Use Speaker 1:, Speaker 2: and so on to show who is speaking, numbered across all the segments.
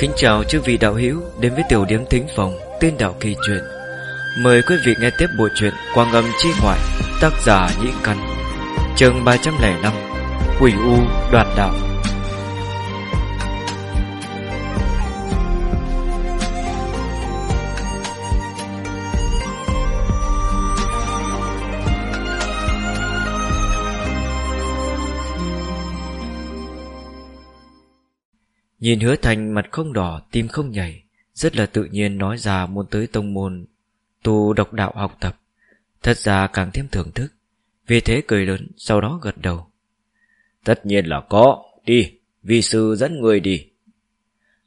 Speaker 1: Kính chào chư vị đạo hữu đến với tiểu điếm thính phòng tên đạo kỳ truyện. Mời quý vị nghe tiếp bộ truyện Quang âm chi ngoại, tác giả Nhĩ Căn, chương 305, Quỷ u đoạt đạo. Nhìn hứa thành mặt không đỏ Tim không nhảy Rất là tự nhiên nói ra muốn tới tông môn. Tu độc đạo học tập Thật ra càng thêm thưởng thức. Vì thế cười lớn sau đó gật đầu.
Speaker 2: Tất nhiên là có Đi Vi sư dẫn người đi.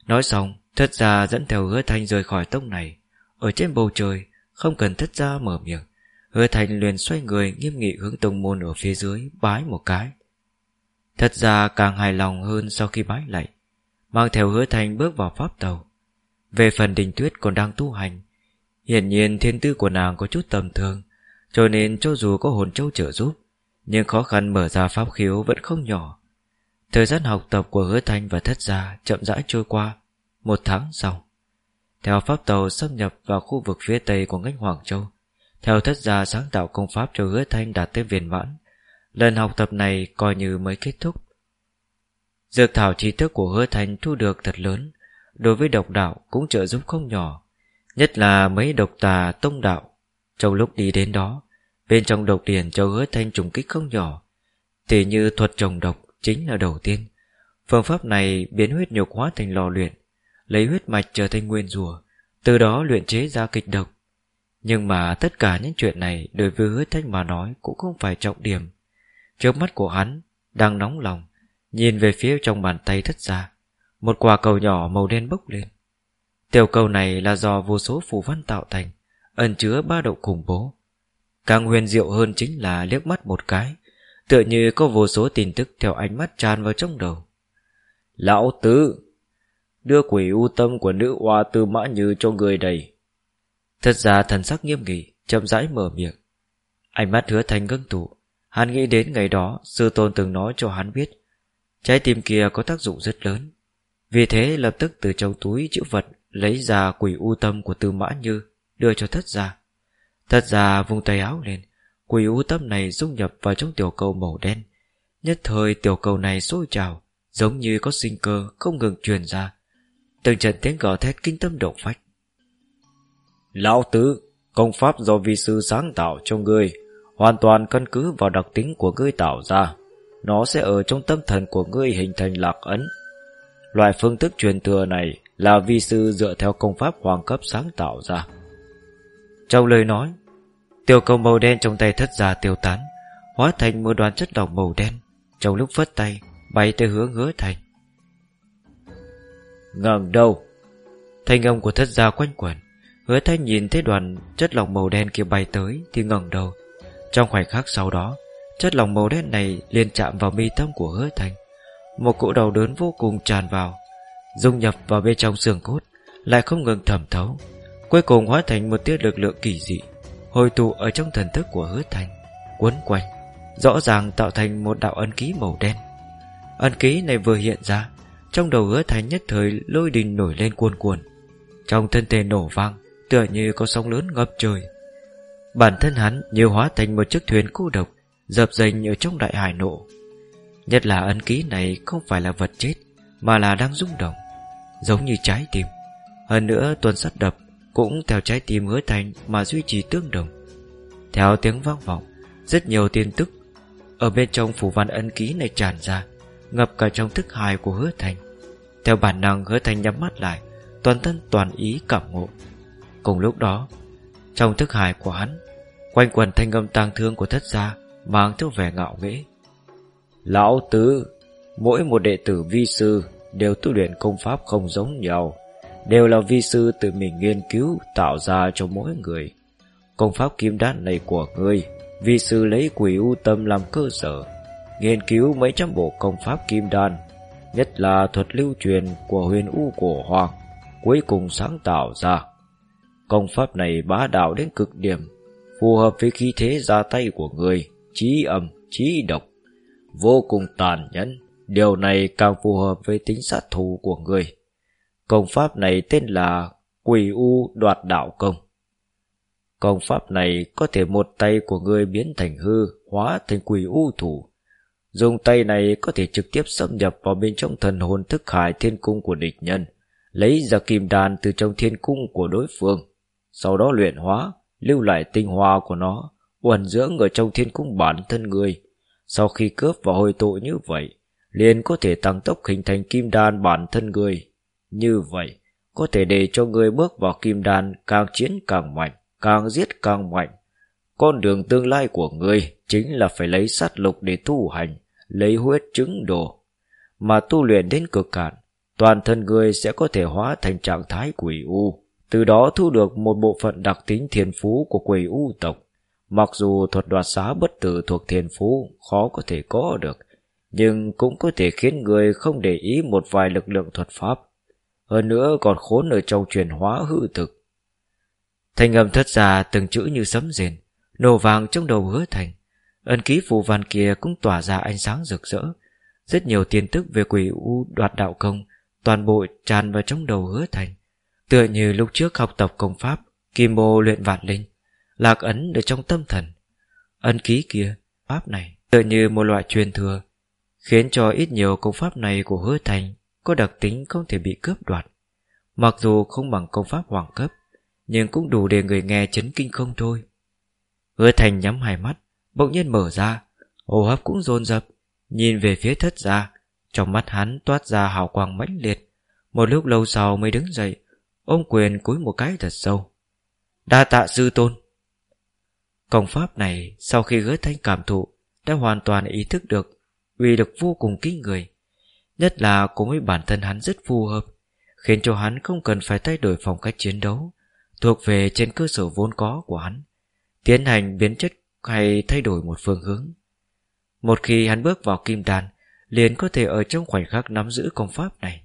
Speaker 1: Nói xong Thất gia dẫn theo hứa thanh rời khỏi tông này. Ở trên bầu trời Không cần thất gia mở miệng Hứa thanh liền xoay người nghiêm nghị hướng tông môn ở phía dưới Bái một cái. Thất gia càng hài lòng hơn sau khi bái lạy Mang theo hứa thanh bước vào pháp tàu. Về phần đình tuyết còn đang tu hành, Hiển nhiên thiên tư của nàng có chút tầm thường, Cho nên cho dù có hồn châu trợ giúp, Nhưng khó khăn mở ra pháp khiếu vẫn không nhỏ. Thời gian học tập của hứa thanh và thất gia chậm rãi trôi qua, Một tháng sau. Theo pháp tàu xâm nhập vào khu vực phía tây của ngách Hoàng Châu, Theo thất gia sáng tạo công pháp cho hứa thanh đạt tới viền mãn, Lần học tập này coi như mới kết thúc. Dược thảo trí thức của hứa thành thu được thật lớn, Đối với độc đạo cũng trợ giúp không nhỏ, Nhất là mấy độc tà tông đạo. Trong lúc đi đến đó, Bên trong độc điển cho hứa thanh trùng kích không nhỏ, Thì như thuật trồng độc Chính là đầu tiên. Phương pháp này biến huyết nhục hóa thành lò luyện, Lấy huyết mạch trở thành nguyên rùa, Từ đó luyện chế ra kịch độc. Nhưng mà tất cả những chuyện này Đối với hứa thanh mà nói Cũng không phải trọng điểm. Trước mắt của hắn Đang nóng lòng Nhìn về phía trong bàn tay thất ra, Một quả cầu nhỏ màu đen bốc lên. Tiểu cầu này là do vô số phù văn tạo thành, Ẩn chứa ba độ khủng bố. Càng huyền diệu hơn chính là liếc mắt một cái, Tựa như có vô số tin tức Theo ánh mắt tràn vào trong đầu.
Speaker 2: Lão tứ, Đưa quỷ u tâm của nữ hoa tư mã như cho người đầy
Speaker 1: Thật ra thần sắc nghiêm nghị, Chậm rãi mở miệng. Ánh mắt hứa thành ngưng tụ, Hắn nghĩ đến ngày đó Sư tôn từng nói cho hắn biết. Trái tim kia có tác dụng rất lớn. Vì thế, lập tức từ trong túi chữ vật Lấy ra quỷ u tâm của tư mã như, Đưa cho thất gia. Thất gia vung tay áo lên. Quỷ u tâm này dung nhập vào trong tiểu cầu màu đen. Nhất thời, tiểu cầu này sôi trào, Giống như có sinh cơ Không ngừng truyền ra. Từng trận tiếng gõ thét kinh tâm động phách.
Speaker 2: Lão tứ, Công pháp do vi sư sáng tạo cho ngươi, Hoàn toàn căn cứ vào đặc tính của ngươi tạo ra nó sẽ ở trong tâm thần của ngươi hình thành lạc ấn. Loại phương thức truyền thừa này là vi sư dựa theo công pháp hoàng cấp sáng tạo ra.
Speaker 1: Trong lời nói, tiểu cầu màu đen trong tay thất gia tiêu tán, hóa thành một đoàn chất lỏng màu đen, trong lúc phất tay, bay tới hướng hứa thành.
Speaker 2: ngẩng đầu
Speaker 1: Thanh âm của thất gia quanh quẩn, hứa thanh nhìn thấy đoàn chất lỏng màu đen kia bay tới thì ngẩng đầu. Trong khoảnh khắc sau đó, Chất lỏng màu đen này liền chạm vào mi tâm của hứa thành. Một cỗ đầu đớn vô cùng tràn vào, Dung nhập vào bên trong xương cốt, Lại không ngừng thẩm thấu. Cuối cùng hóa thành một tiết lực lượng kỳ dị Hồi tụ ở trong thần thức của hứa thành, Quấn quanh, Rõ ràng tạo thành một đạo ân ký màu đen. Ân ký này vừa hiện ra, Trong đầu hứa thành nhất thời lôi đình nổi lên cuồn cuồn Trong thân thể nổ vang, Tựa như có sóng lớn ngập trời. Bản thân hắn như hóa thành một chiếc thuyền cô độc dập dềnh ở trong đại hải nộ. Nhất là ấn ký này không phải là vật chết, mà là đang rung động, giống như trái tim. Hơn nữa tuần sắt đập cũng theo trái tim hứa thành mà duy trì tương đồng. Theo tiếng vang vọng, rất nhiều tin tức ở bên trong phủ văn ấn ký này tràn ra, ngập cả trong thức hài của hứa thành. Theo bản năng hứa thành nhắm mắt lại, toàn thân toàn ý cảm ngộ. Cùng lúc đó, trong thức hài của hắn, quanh quần thanh âm tang thương của thất gia mang theo vẻ ngạo nghễ.
Speaker 2: Lão Tứ, mỗi một đệ tử vi sư đều tu luyện công pháp không giống nhau, đều là vi sư tự mình nghiên cứu tạo ra cho mỗi người. Công pháp kim đan này của ngươi, vi sư lấy quỷ u tâm làm cơ sở, nghiên cứu mấy trăm bộ công pháp kim đan, nhất là thuật lưu truyền của huyền u cổ hoàng, cuối cùng sáng tạo ra. Công pháp này bá đạo đến cực điểm, phù hợp với khí thế ra tay của người trí âm, trí độc, vô cùng tàn nhẫn. Điều này càng phù hợp với tính sát thủ của người. Công pháp này tên là Quỷ U Đoạt Đạo Công. Công pháp này có thể một tay của người biến thành hư, hóa thành quỷ u thủ. Dùng tay này có thể trực tiếp xâm nhập vào bên trong thần hồn thức hải thiên cung của địch nhân, lấy ra kim đàn từ trong thiên cung của đối phương, sau đó luyện hóa, lưu lại tinh hoa của nó, uẩn dưỡng ở trong thiên cung bản thân người. Sau khi cướp và hồi tụ như vậy, liền có thể tăng tốc hình thành kim đan bản thân người. Như vậy, có thể để cho người bước vào kim đan càng chiến càng mạnh, càng giết càng mạnh. Con đường tương lai của người chính là phải lấy sát lục để tu hành, lấy huyết chứng đồ. Mà tu luyện đến cực hạn, toàn thân người sẽ có thể hóa thành trạng thái quỷ u. Từ đó thu được một bộ phận đặc tính thiên phú của quỷ u tộc. Mặc dù thuật đoạt xá bất tử thuộc thiền phú khó có thể có được, nhưng cũng có thể khiến người không để ý một vài lực lượng thuật pháp. Hơn nữa còn khốn ở trong truyền hóa hư thực. Thanh âm thất ra từng chữ như sấm rền, nổ vàng trong đầu hứa thành. Ân ký phù văn kia cũng tỏa ra ánh sáng rực rỡ. Rất nhiều tin tức về quỷ u đoạt đạo công, toàn bộ tràn vào trong đầu hứa thành. Tựa như lúc trước học tập công pháp, kim mô luyện vạn linh, lạc ấn ở trong tâm thần. Ân ký kia, pháp này, tựa như một loại truyền thừa, khiến cho ít nhiều công pháp này của hứa thành có đặc tính không thể bị cướp đoạt. Mặc dù không bằng công pháp hoàng cấp, nhưng cũng đủ để người nghe chấn kinh không thôi. Hứa thành nhắm hai mắt, bỗng nhiên mở ra, hô hấp cũng dồn dập, nhìn về phía thất gia, trong mắt hắn toát ra hào quang mãnh liệt. Một lúc lâu sau mới đứng dậy, ôm quyền cúi một cái thật sâu. Đa tạ sư tôn. Công pháp này sau khi hứa thanh cảm thụ đã hoàn toàn ý thức được uy lực vô cùng kinh người. Nhất là cùng với bản thân hắn rất phù hợp, khiến cho hắn không cần phải thay đổi phong cách chiến đấu, thuộc về trên cơ sở vốn có của hắn, tiến hành biến chất hay thay đổi một phương hướng. Một khi hắn bước vào kim đàn, liền có thể ở trong khoảnh khắc nắm giữ công pháp này.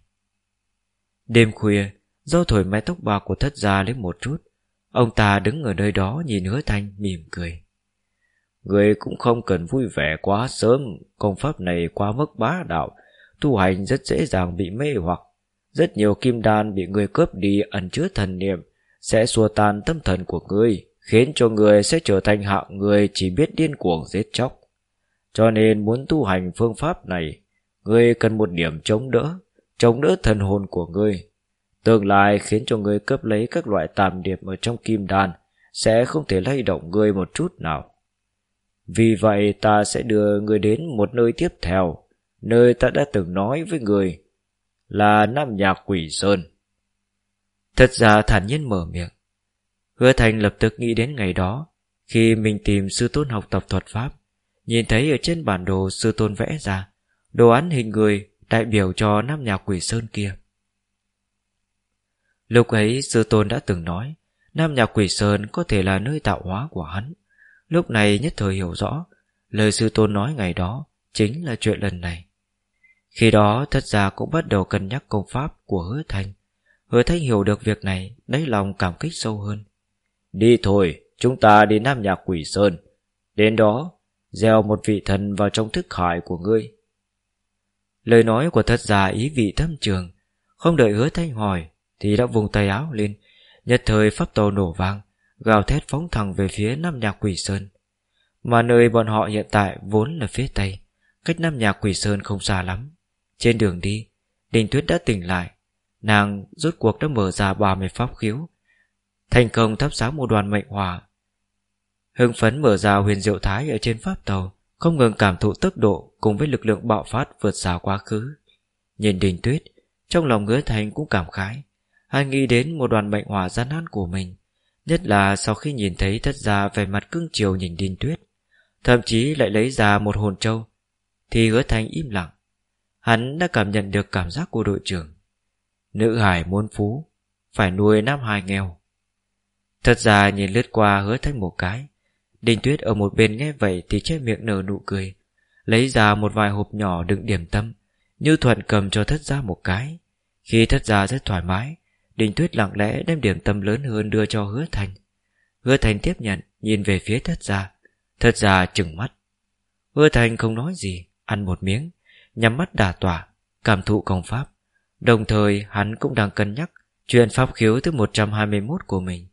Speaker 2: Đêm khuya, do thổi mái tóc bạc của thất gia lên một chút, ông ta đứng ở nơi đó nhìn hứa thanh mỉm cười. Người cũng không cần vui vẻ quá sớm, công pháp này quá mức bá đạo, tu hành rất dễ dàng bị mê hoặc. Rất nhiều kim đan bị người cướp đi ẩn chứa thần niệm, sẽ xua tan tâm thần của ngươi, khiến cho người sẽ trở thành hạng người chỉ biết điên cuồng giết chóc. Cho nên muốn tu hành phương pháp này, ngươi cần một điểm chống đỡ, chống đỡ thần hồn của ngươi. Tương lai khiến cho ngươi cướp lấy các loại tàm điệp ở trong kim đan, sẽ không thể lay động ngươi một chút nào. Vì vậy ta sẽ đưa ngươi đến một nơi tiếp theo, nơi ta đã từng nói với người, là Nam Nhạc Quỷ Sơn. Thật ra thản nhiên mở miệng. Hứa Thành lập tức nghĩ đến ngày đó, khi mình tìm sư tôn học tập thuật pháp, nhìn thấy ở trên bản đồ sư tôn vẽ ra, đồ án hình người đại biểu cho Nam Nhạc Quỷ Sơn kia. Lúc ấy sư tôn đã từng nói, Nam Nhạc Quỷ Sơn có thể là nơi tạo hóa của hắn. Lúc này nhất thời hiểu rõ, lời sư tôn nói ngày đó chính là chuyện lần này. Khi đó thất gia cũng bắt đầu cân nhắc công pháp của hứa thanh. Hứa thanh hiểu được việc này, đáy lòng cảm kích sâu hơn. Đi thôi, chúng ta đi Nam Nhạc Quỷ Sơn. Đến đó, gieo một vị thần vào trong thức hải của ngươi. Lời nói của thất gia ý vị thâm trường, không đợi hứa thanh hỏi, thì đã vùng tay áo lên, nhất thời pháp tàu nổ vang, gào thét phóng thẳng về phía Nam Nhạc Quỷ Sơn. Mà nơi bọn họ hiện tại vốn là phía Tây, cách Nam Nhạc Quỷ Sơn không xa lắm. Trên đường đi, Đình Tuyết đã tỉnh lại, nàng rốt cuộc đã mở ra 30 pháp khiếu, thành công thắp sáng một đoàn mệnh hỏa. Hưng phấn mở ra huyền diệu thái ở trên pháp tàu, không ngừng cảm thụ tốc độ cùng với lực lượng bạo phát vượt xa quá khứ. Nhìn Đình Tuyết, trong lòng ngứa thành cũng cảm khái, hay nghĩ đến một đoàn mệnh hỏa gian nan của mình, nhất là sau khi nhìn thấy thất gia về mặt cưng chiều nhìn đinh Tuyết, thậm chí lại lấy ra một hồn châu, thì hứa thành im lặng. Hắn đã cảm nhận được cảm giác của đội trưởng. Nữ hải muôn phú, phải nuôi nam hai nghèo. Thật ra nhìn lướt qua hứa thanh một cái. Đinh Tuyết ở một bên nghe vậy thì che miệng nở nụ cười. Lấy ra một vài hộp nhỏ đựng điểm tâm. Như thuận cầm cho thất gia một cái. Khi thất gia rất thoải mái, Đình Tuyết lặng lẽ đem điểm tâm lớn hơn đưa cho hứa thành. Hứa thành tiếp nhận, nhìn về phía thất gia. Thất gia chừng mắt. Hứa thành không nói gì, ăn một miếng, nhắm mắt đà tỏa, cảm thụ công pháp.
Speaker 1: Đồng thời hắn cũng đang cân nhắc Chuyện pháp khiếu thứ 121 của mình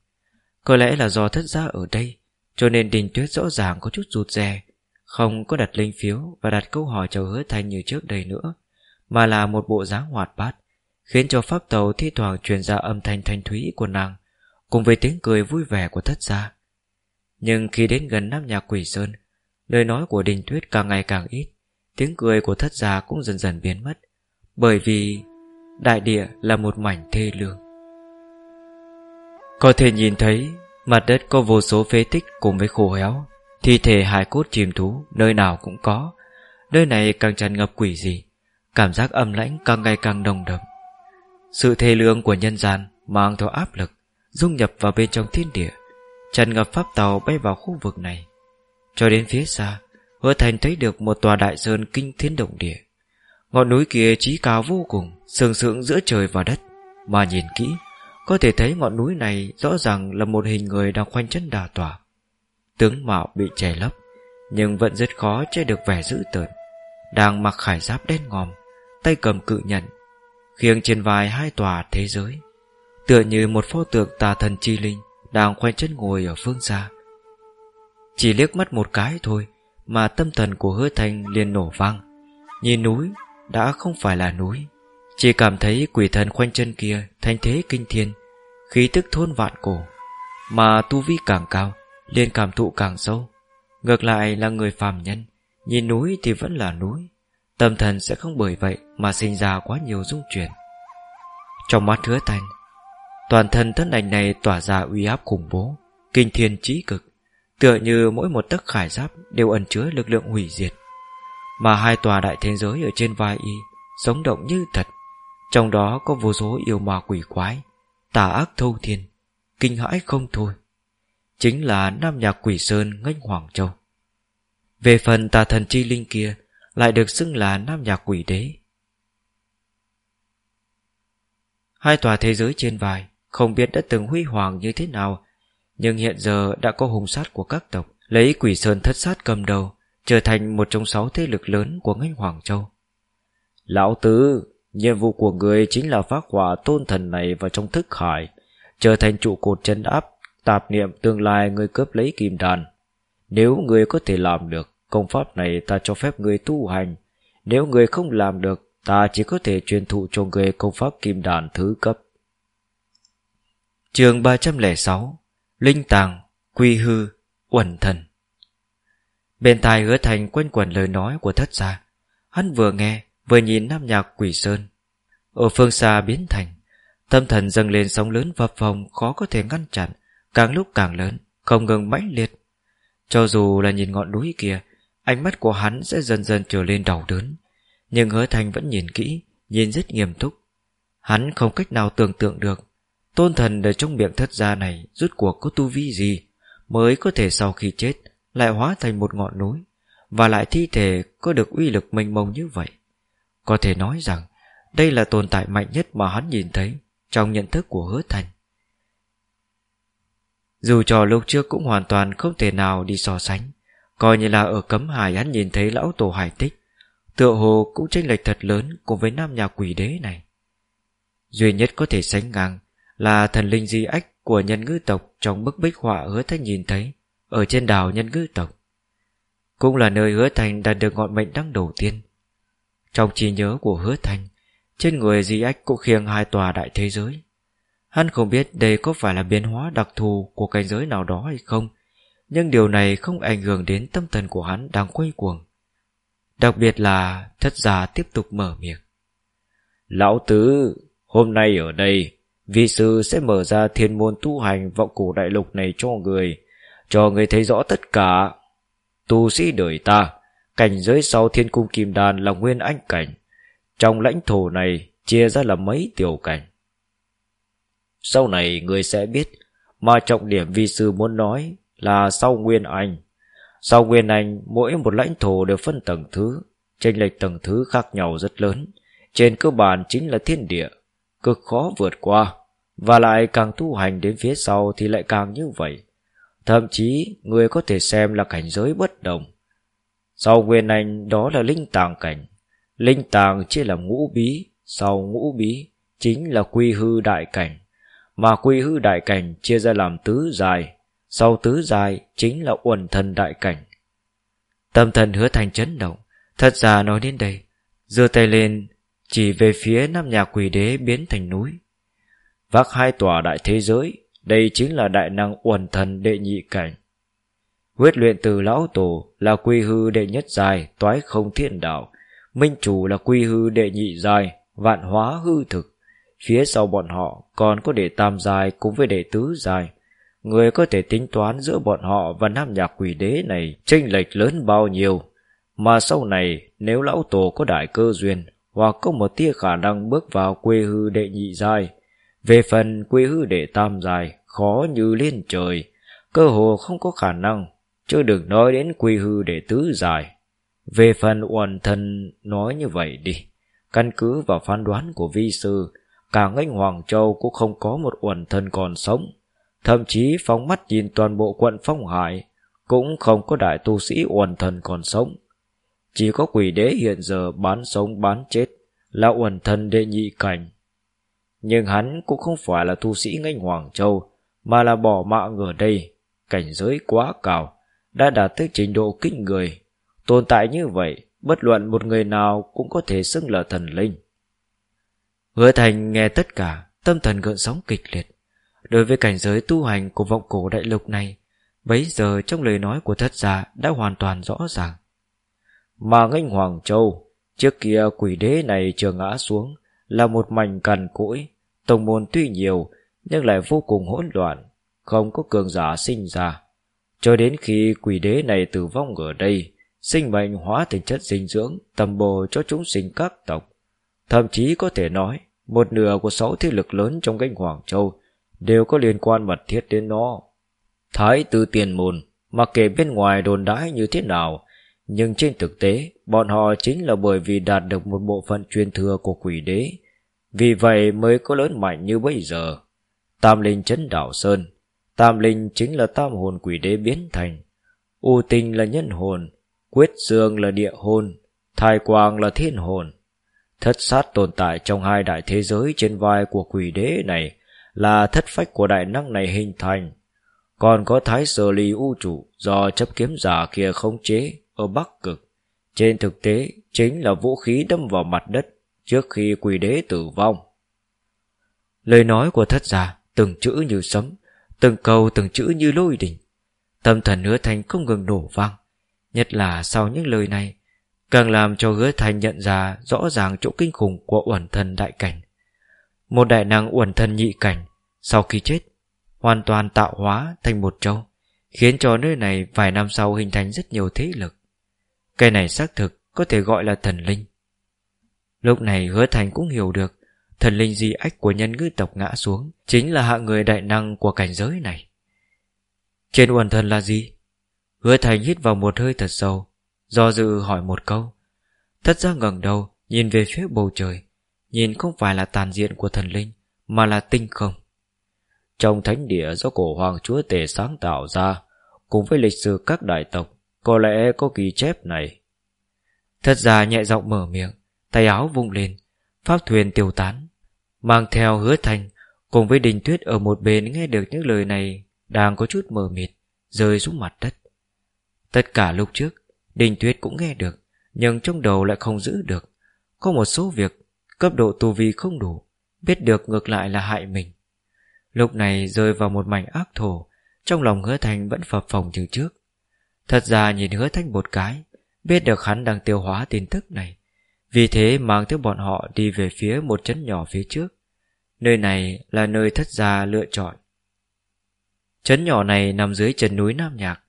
Speaker 1: Có lẽ là do thất gia ở đây Cho nên Đình Tuyết rõ ràng có chút rụt rè Không có đặt linh phiếu Và đặt câu hỏi cho hứa Thành như trước đây nữa Mà là một bộ dáng hoạt bát Khiến cho pháp tàu thi thoảng truyền ra âm thanh thanh thúy của nàng, Cùng với tiếng cười vui vẻ của thất gia. Nhưng khi đến gần Nam Nhạc Quỷ Sơn, Lời nói của Đình Tuyết càng ngày càng ít, Tiếng cười của thất gia cũng dần dần biến mất, Bởi vì Đại địa là một mảnh thê lương. Có thể nhìn thấy, Mặt đất có vô số phế tích cùng với khô héo, Thi thể hài cốt chìm thú, Nơi nào cũng có. Nơi này càng tràn ngập quỷ gì Cảm giác âm lãnh càng ngày càng nồng đậm. Sự thê lương của nhân gian Mang theo áp lực, Dung nhập vào bên trong thiên địa, Tràn ngập pháp tàu bay vào khu vực này. Cho đến phía xa, Hứa thành thấy được một tòa đại sơn kinh thiên động địa. Ngọn núi kia trí cao vô cùng, Sừng sững giữa trời và đất. Mà nhìn kỹ, Có thể thấy ngọn núi này rõ ràng là một hình người đang khoanh chân đà tỏa Tướng mạo bị che lấp, Nhưng vẫn rất khó che được vẻ dữ tợn. Đang mặc khải giáp đen ngòm, Tay cầm cự nhận Khiêng trên vai hai tòa thế giới, Tựa như một pho tượng tà thần chi linh Đang khoanh chân ngồi ở phương xa. Chỉ liếc mắt một cái thôi Mà tâm thần của hứa thanh liền nổ vang. Nhìn núi, đã không phải là núi. Chỉ cảm thấy quỷ thần khoanh chân kia Thanh thế kinh thiên, Khí tức thôn vạn cổ, Mà tu vi càng cao, liền cảm thụ càng sâu. Ngược lại là người phàm nhân, Nhìn núi thì vẫn là núi. Tâm thần sẽ không bởi vậy Mà sinh ra quá nhiều dung chuyển. Trong mắt hứa thành Toàn thân thân ảnh này tỏa ra uy áp khủng bố, Kinh thiên trí cực, Tựa như mỗi một tấc khải giáp Đều ẩn chứa lực lượng hủy diệt. Mà hai tòa đại thế giới ở trên vai y Sống động như thật, Trong đó có vô số yêu ma quỷ quái, Tà ác thâu thiên, Kinh hãi không thôi. Chính là Nam Nhạc Quỷ Sơn ngách Hoàng Châu. Về phần tà thần chi linh kia lại được xưng là Nam Nhạc Quỷ Đế Hai tòa thế giới trên vải Không biết đã từng huy hoàng như thế nào Nhưng hiện giờ đã có hùng sát của các tộc Lấy quỷ sơn thất sát cầm đầu trở thành một trong sáu thế lực lớn của ngành Hoàng Châu. Lão Tứ, nhiệm vụ của người chính là phát hỏa tôn thần này vào trong thức hải, trở thành trụ cột chân áp, tạp niệm tương lai người cướp lấy kim đàn. Nếu người có thể làm được, công pháp này ta cho phép người tu hành. Nếu người không làm được, ta chỉ có thể truyền thụ cho người công pháp kim đàn thứ cấp. chương 306 Linh Tàng Quy Hư Uẩn Thần Bên tai hứa thành quanh quẩn lời nói của thất gia Hắn vừa nghe Vừa nhìn nam nhạc quỷ sơn Ở phương xa biến thành Tâm thần dâng lên sóng lớn và phòng Khó có thể ngăn chặn Càng lúc càng lớn Không ngừng mãnh liệt Cho dù là nhìn ngọn núi kia Ánh mắt của hắn sẽ dần dần trở lên đau đớn Nhưng hứa thành vẫn nhìn kỹ Nhìn rất nghiêm túc Hắn không cách nào tưởng tượng được Tôn thần ở trong miệng thất gia này Rút cuộc có tu vi gì Mới có thể sau khi chết lại hóa thành một ngọn núi và lại thi thể có được uy lực mênh mông như vậy. Có thể nói rằng đây là tồn tại mạnh nhất mà hắn nhìn thấy trong nhận thức của hứa thành. Dù trò lúc trước cũng hoàn toàn không thể nào đi so sánh, coi như là ở cấm hải hắn nhìn thấy lão tổ hải tích, tựa hồ cũng chênh lệch thật lớn cùng với nam nhà quỷ đế này. Duy nhất có thể sánh ngang là thần linh di ách của nhân ngư tộc trong bức bích họa hứa thanh nhìn thấy ở trên đảo nhân ngư tộc. Cũng là nơi hứa thành đạt được ngọn mệnh đăng đầu tiên. Trong trí nhớ của hứa thành Trên người Di Ách cũng khiêng hai tòa đại thế giới. Hắn không biết đây có phải là biến hóa đặc thù của cảnh giới nào đó hay không nhưng điều này không ảnh hưởng đến tâm thần của hắn đang quay cuồng Đặc biệt là thất giả tiếp tục mở miệng Lão Tứ, hôm nay ở đây Vi sư sẽ mở ra thiên môn tu hành vọng cổ đại lục này cho người cho người thấy rõ tất cả. Tu sĩ đời ta, cảnh giới sau thiên cung kim đàn là nguyên anh cảnh. Trong lãnh thổ này chia ra là mấy tiểu cảnh. Sau này người sẽ biết, mà trọng điểm vi sư muốn nói là sau nguyên anh. Sau nguyên anh, mỗi một lãnh thổ đều phân tầng thứ, chênh lệch tầng thứ khác nhau rất lớn. Trên cơ bản chính là thiên địa, cực khó vượt qua. Và lại càng tu hành đến phía sau thì lại càng như vậy. Thậm chí người có thể xem là cảnh giới bất đồng Sau nguyên anh đó là linh tàng cảnh Linh tàng chia là ngũ bí
Speaker 2: sau ngũ bí chính là quy hư đại cảnh, mà quy hư đại cảnh chia ra làm tứ dài, sau tứ dài chính là uẩn thần đại cảnh.
Speaker 1: Tâm thần hứa thành chấn động, thật ra nói đến đây, giơ tay lên chỉ về phía năm nhà quỷ đế biến thành núi.
Speaker 2: Vác hai tòa đại thế giới, đây chính là đại năng uẩn thần đệ nhị cảnh. Huyết luyện từ lão tổ là quy hư đệ nhất dài, toái không thiên đạo. Minh chủ là quy hư đệ nhị dài, vạn hóa hư thực. Phía sau bọn họ còn có đệ tam dài cùng với đệ tứ dài. Người có thể tính toán giữa bọn họ và nam nhạc quỷ đế này chênh lệch lớn bao nhiêu. Mà sau này nếu lão tổ có đại cơ duyên hoặc có một tia khả năng bước vào quê hư đệ nhị dài, về phần quê hư đệ tam dài khó như lên trời, cơ hồ không có khả năng chứ đừng nói đến quê hư đệ tứ dài. Về phần uẩn thần nói như vậy đi, căn cứ vào phán đoán của vi sư, cả ngành Hoàng Châu cũng không có một uẩn thần còn sống. Thậm chí phóng mắt nhìn toàn bộ quận Phong Hải, cũng không có đại tu sĩ uẩn thần còn sống. Chỉ có quỷ đế hiện giờ bán sống bán chết, là uẩn thần đệ nhị cảnh. Nhưng hắn cũng không phải là tu sĩ ngành Hoàng Châu, mà là bỏ mạng ở đây, cảnh giới quá cao đã đạt tới trình độ kinh người. Tồn tại như vậy, bất luận một người nào cũng có thể xưng là thần linh.
Speaker 1: Hứa thành nghe tất cả, tâm thần gợn sóng kịch liệt. Đối với cảnh giới tu hành của vọng cổ đại lục này, bấy giờ trong lời nói của thất giả đã hoàn toàn rõ ràng.
Speaker 2: Mà nganh Hoàng Châu, trước kia quỷ đế này chưa ngã xuống, là một mảnh cằn cỗi, tông môn tuy nhiều, nhưng lại vô cùng hỗn loạn, không có cường giả sinh ra. Cho đến khi quỷ đế này tử vong ở đây, sinh mệnh hóa thành chất dinh dưỡng, tầm bồ cho chúng sinh các tộc. Thậm chí có thể nói, một nửa của sáu thế lực lớn trong cánh Hoàng Châu đều có liên quan mật thiết đến nó. Thái tử tiền môn, mặc kệ bên ngoài đồn đãi như thế nào, nhưng trên thực tế, bọn họ chính là bởi vì đạt được một bộ phận truyền thừa của quỷ đế. Vì vậy mới có lớn mạnh như bây giờ. Tam linh chấn đảo Sơn Tam linh chính là tam hồn quỷ đế biến thành. U tinh là nhân hồn, quyết dương là địa hồn, thai quang là thiên hồn. Thất sát tồn tại trong hai đại thế giới trên vai của quỷ đế này là thất phách của đại năng này hình thành. Còn có thái sở ly u trụ do chấp kiếm giả kia khống chế ở Bắc Cực. Trên thực tế, chính là vũ khí đâm vào mặt đất trước khi quỷ đế tử vong.
Speaker 1: Lời nói của thất giả từng chữ như sấm, Từng câu, từng chữ như lôi đỉnh Tâm thần hứa thành không ngừng nổ vang Nhất là sau những lời này, Càng làm cho hứa thành nhận ra Rõ ràng chỗ kinh khủng của uẩn thần đại cảnh một đại năng uẩn thần nhị cảnh Sau khi chết Hoàn toàn tạo hóa thành một châu Khiến cho nơi này vài năm sau hình thành rất nhiều thế lực Cái này xác thực Có thể gọi là thần linh Lúc này hứa thành cũng hiểu được thần linh di ách của nhân ngư tộc ngã xuống chính là hạng người đại năng của cảnh giới này. Trên uẩn thần là gì? Hứa thành hít vào một hơi thật sâu, do dự hỏi một câu. Thất ra ngẩng đầu, nhìn về phía bầu trời, nhìn không phải là tàn diện của thần linh, mà là tinh không.
Speaker 2: Trong thánh địa do cổ hoàng chúa tể sáng tạo ra, cùng với lịch sử các đại tộc, có lẽ có ghi chép này.
Speaker 1: thật ra nhẹ giọng mở miệng, tay áo vung lên, pháp thuyền tiêu tán, mang theo hứa thành, cùng với đình tuyết ở một bên nghe được những lời này đang có chút mờ mịt, rơi xuống mặt đất. Tất cả lúc trước, đình tuyết cũng nghe được, nhưng trong đầu lại không giữ được. Có một số việc, cấp độ tu vi không đủ, biết được ngược lại là hại mình. Lúc này rơi vào một mảnh ác thổ, trong lòng hứa thành vẫn phập phồng như trước. Thật ra nhìn hứa thanh một cái, biết được hắn đang tiêu hóa tin tức này, vì thế mang theo bọn họ đi về phía một chấn nhỏ phía trước. Nơi này là nơi thất gia lựa chọn. Chấn nhỏ này nằm dưới chân núi Nam Nhạc.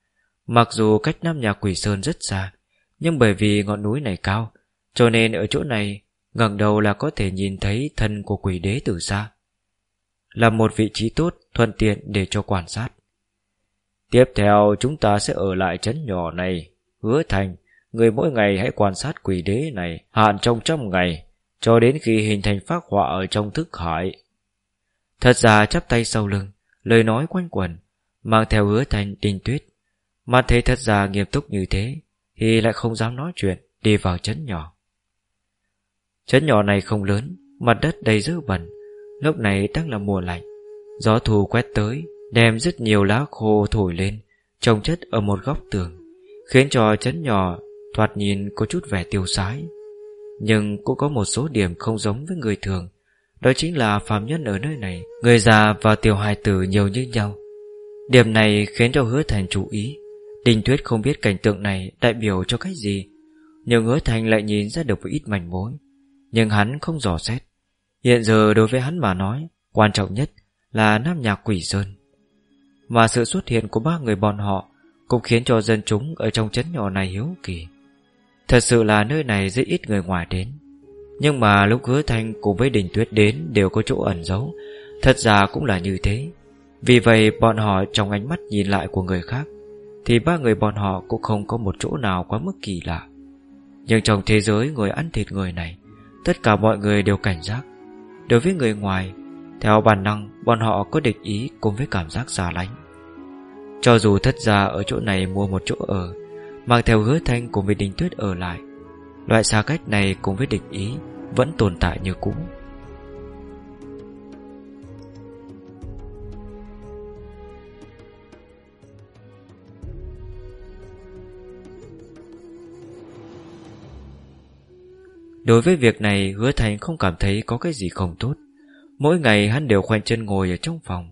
Speaker 1: Mặc dù cách Nam Nhạc Quỷ Sơn rất xa, nhưng bởi vì ngọn núi này cao, cho nên ở chỗ này ngẩng đầu là có thể nhìn thấy thân của quỷ đế từ xa. Là một vị trí tốt, thuận tiện để cho quan sát.
Speaker 2: Tiếp theo chúng ta sẽ ở lại trấn nhỏ này, hứa thành Người mỗi ngày hãy quan sát quỷ đế này Hạn trong trăm ngày Cho đến khi hình thành phát họa ở trong thức hải
Speaker 1: Thật ra chắp tay sau lưng Lời nói quanh quẩn Mang theo hứa thành đình tuyết Mà thấy thật ra nghiêm túc như thế Thì lại không dám nói chuyện Đi vào chấn nhỏ Chấn nhỏ này không lớn, Mặt đất đầy dơ bẩn. Lúc này đang là mùa lạnh. Gió thù quét tới, Đem rất nhiều lá khô thổi lên Trồng chất ở một góc tường, Khiến cho chấn nhỏ Thoạt nhìn có chút vẻ tiêu sái. Nhưng cũng có một số điểm không giống với người thường. Đó chính là phàm nhân ở nơi này, Người già và tiểu hài tử nhiều như nhau. Điểm này khiến cho hứa thành chú ý. Đình Tuyết không biết cảnh tượng này đại biểu cho cái gì, Nhưng hứa thành lại nhìn ra được một ít mảnh mối. Nhưng hắn không dò xét. Hiện giờ đối với hắn mà nói, Quan trọng nhất là Nam Nhạc Quỷ Sơn. Mà sự xuất hiện của ba người bọn họ Cũng khiến cho dân chúng Ở trong chấn nhỏ này hiếu kỳ. Thật sự là nơi này rất ít người ngoài đến. Nhưng mà lúc hứa thanh Cùng với Đình Tuyết đến đều có chỗ ẩn giấu. Thật ra cũng là như thế. Vì vậy bọn họ trong ánh mắt nhìn lại của người khác, Thì ba người bọn họ Cũng không có một chỗ nào quá mức kỳ lạ. Nhưng trong thế giới người ăn thịt người này Tất cả mọi người đều cảnh giác. Đối với người ngoài, Theo bản năng, bọn họ có địch ý Cùng với cảm giác xa lánh. Cho dù thất gia ở chỗ này mua một chỗ ở, Mang theo hứa thanh cùng với đình tuyết ở lại, Loại xa cách này cùng với địch ý Vẫn tồn tại như cũ. Đối với việc này, hứa thành không cảm thấy có cái gì không tốt. Mỗi ngày hắn đều khoanh chân ngồi ở trong phòng.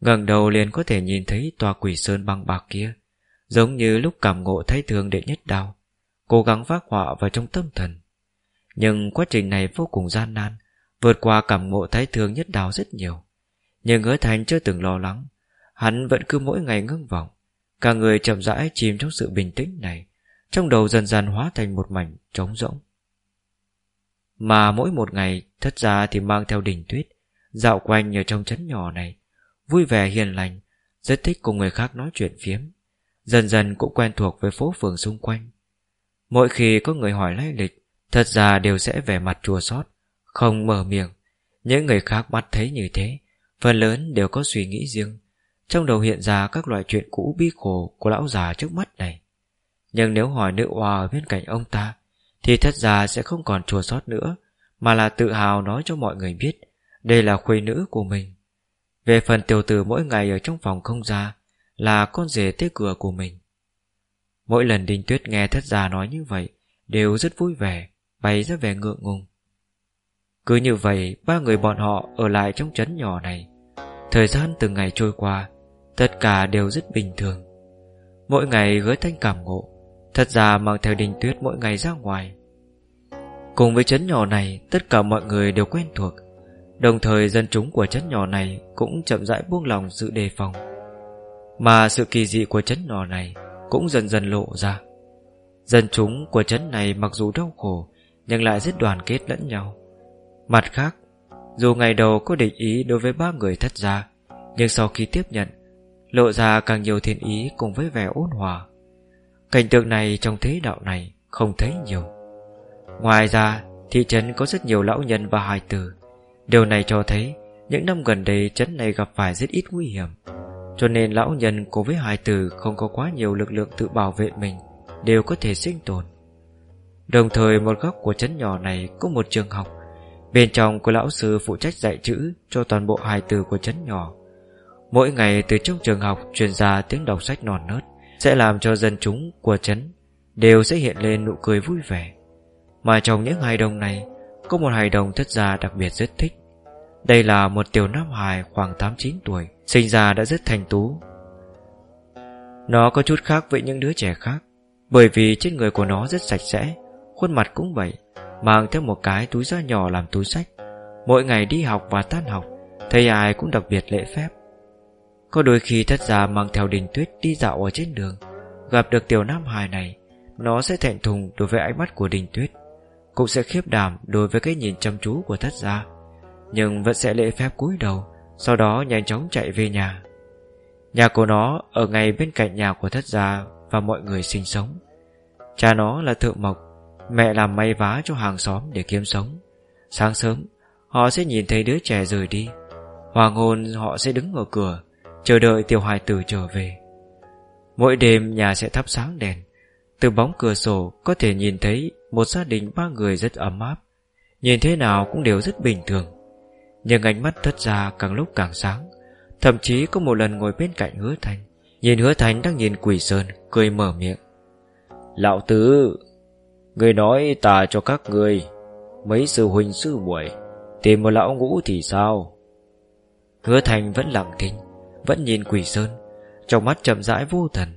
Speaker 1: Ngẩng đầu liền có thể nhìn thấy tòa quỷ sơn băng bạc kia, Giống như lúc cảm ngộ thấy thương đệ nhất đau Cố gắng phát họa vào trong tâm thần. Nhưng quá trình này vô cùng gian nan, Vượt qua cảm ngộ thái thương nhất đào rất nhiều. Nhưng hứa thành chưa từng lo lắng, Hắn vẫn cứ mỗi ngày ngưng vọng. Cả người chậm rãi chìm trong sự bình tĩnh này, Trong đầu dần dần hóa thành một mảnh trống rỗng mà mỗi một ngày, Thất gia thì mang theo đỉnh tuyết, Dạo quanh ở trong trấn nhỏ này, Vui vẻ hiền lành, Rất thích cùng người khác nói chuyện phiếm, Dần dần cũng quen thuộc với phố phường xung quanh. Mỗi khi có người hỏi lai lịch Thật ra đều sẽ vẻ mặt chua xót, Không mở miệng. Những người khác mắt thấy như thế, Phần lớn đều có suy nghĩ riêng, Trong đầu hiện ra các loại chuyện cũ bi khổ Của lão già trước mắt này. Nhưng nếu hỏi nữ hòa ở bên cạnh ông ta thì thất gia sẽ không còn chua sót nữa, Mà là tự hào nói cho mọi người biết, Đây là khuê nữ của mình. Về phần tiểu tử mỗi ngày ở trong phòng không ra, Là con rể tế cửa của mình. Mỗi lần Đinh Tuyết nghe thất gia nói như vậy, Đều rất vui vẻ, Bày ra vẻ ngượng ngùng. Cứ như vậy, Ba người bọn họ ở lại trong trấn nhỏ này. Thời gian từng ngày trôi qua, Tất cả đều rất bình thường. Mỗi ngày gửi thanh cảm ngộ Thật ra mang theo đình Tuyết mỗi ngày ra ngoài. Cùng với chấn nhỏ này, Tất cả mọi người đều quen thuộc. Đồng thời, dân chúng của chấn nhỏ này Cũng chậm rãi buông lòng sự đề phòng. Mà sự kỳ dị của chấn nhỏ này Cũng dần dần lộ ra. Dân chúng của chấn này mặc dù đau khổ, Nhưng lại rất đoàn kết lẫn nhau. Mặt khác, Dù ngày đầu có địch ý đối với ba người thất gia, Nhưng sau khi tiếp nhận, Lộ ra càng nhiều thiện ý cùng với vẻ ôn hòa. Cảnh tượng này trong thế đạo này Không thấy nhiều. Ngoài ra, thị trấn có rất nhiều lão nhân và hài tử. Điều này cho thấy Những năm gần đây trấn này gặp phải rất ít nguy hiểm. Cho nên lão nhân cùng với hài tử Không có quá nhiều lực lượng tự bảo vệ mình, Đều có thể sinh tồn. Đồng thời, một góc của trấn nhỏ này Có một trường học. Bên trong có lão sư phụ trách dạy chữ Cho toàn bộ hài tử của trấn nhỏ. Mỗi ngày từ trong trường học Truyền ra tiếng đọc sách non nớt sẽ làm cho dân chúng của trấn đều sẽ hiện lên nụ cười vui vẻ. Mà trong những hài đồng này, có một hài đồng thất gia đặc biệt rất thích. Đây là một tiểu nam hài khoảng 8-9 tuổi, sinh ra đã rất thành tú. Nó có chút khác với những đứa trẻ khác, bởi vì trên người của nó rất sạch sẽ, khuôn mặt cũng vậy, mang theo một cái túi da nhỏ làm túi sách. Mỗi ngày đi học và tan học, thầy ai cũng đặc biệt lễ phép. Có đôi khi thất gia mang theo đình tuyết đi dạo ở trên đường, Gặp được tiểu nam hài này, Nó sẽ thẹn thùng đối với ánh mắt của đình tuyết, Cũng sẽ khiếp đảm đối với cái nhìn chăm chú của thất gia, Nhưng vẫn sẽ lễ phép cúi đầu, Sau đó nhanh chóng chạy về nhà. Nhà của nó ở ngay bên cạnh nhà của thất gia Và mọi người sinh sống. Cha nó là thượng mộc, Mẹ làm may vá cho hàng xóm để kiếm sống. Sáng sớm, Họ sẽ nhìn thấy đứa trẻ rời đi. Hoàng hôn họ sẽ đứng ở cửa Chờ đợi tiểu hài tử trở về. Mỗi đêm nhà sẽ thắp sáng đèn. Từ bóng cửa sổ Có thể nhìn thấy Một gia đình ba người rất ấm áp. Nhìn thế nào cũng đều rất bình thường. Nhưng ánh mắt thất ra càng lúc càng sáng. Thậm chí có một lần ngồi bên cạnh hứa thành. Nhìn hứa thành đang nhìn quỷ sơn Cười mở miệng.
Speaker 2: Lão tứ Người nói ta cho các người Mấy sư huynh sư muội. Tìm một lão ngũ thì sao?
Speaker 1: Hứa thành vẫn lặng thinh Vẫn nhìn quỷ sơn Trong mắt chậm rãi vô thần.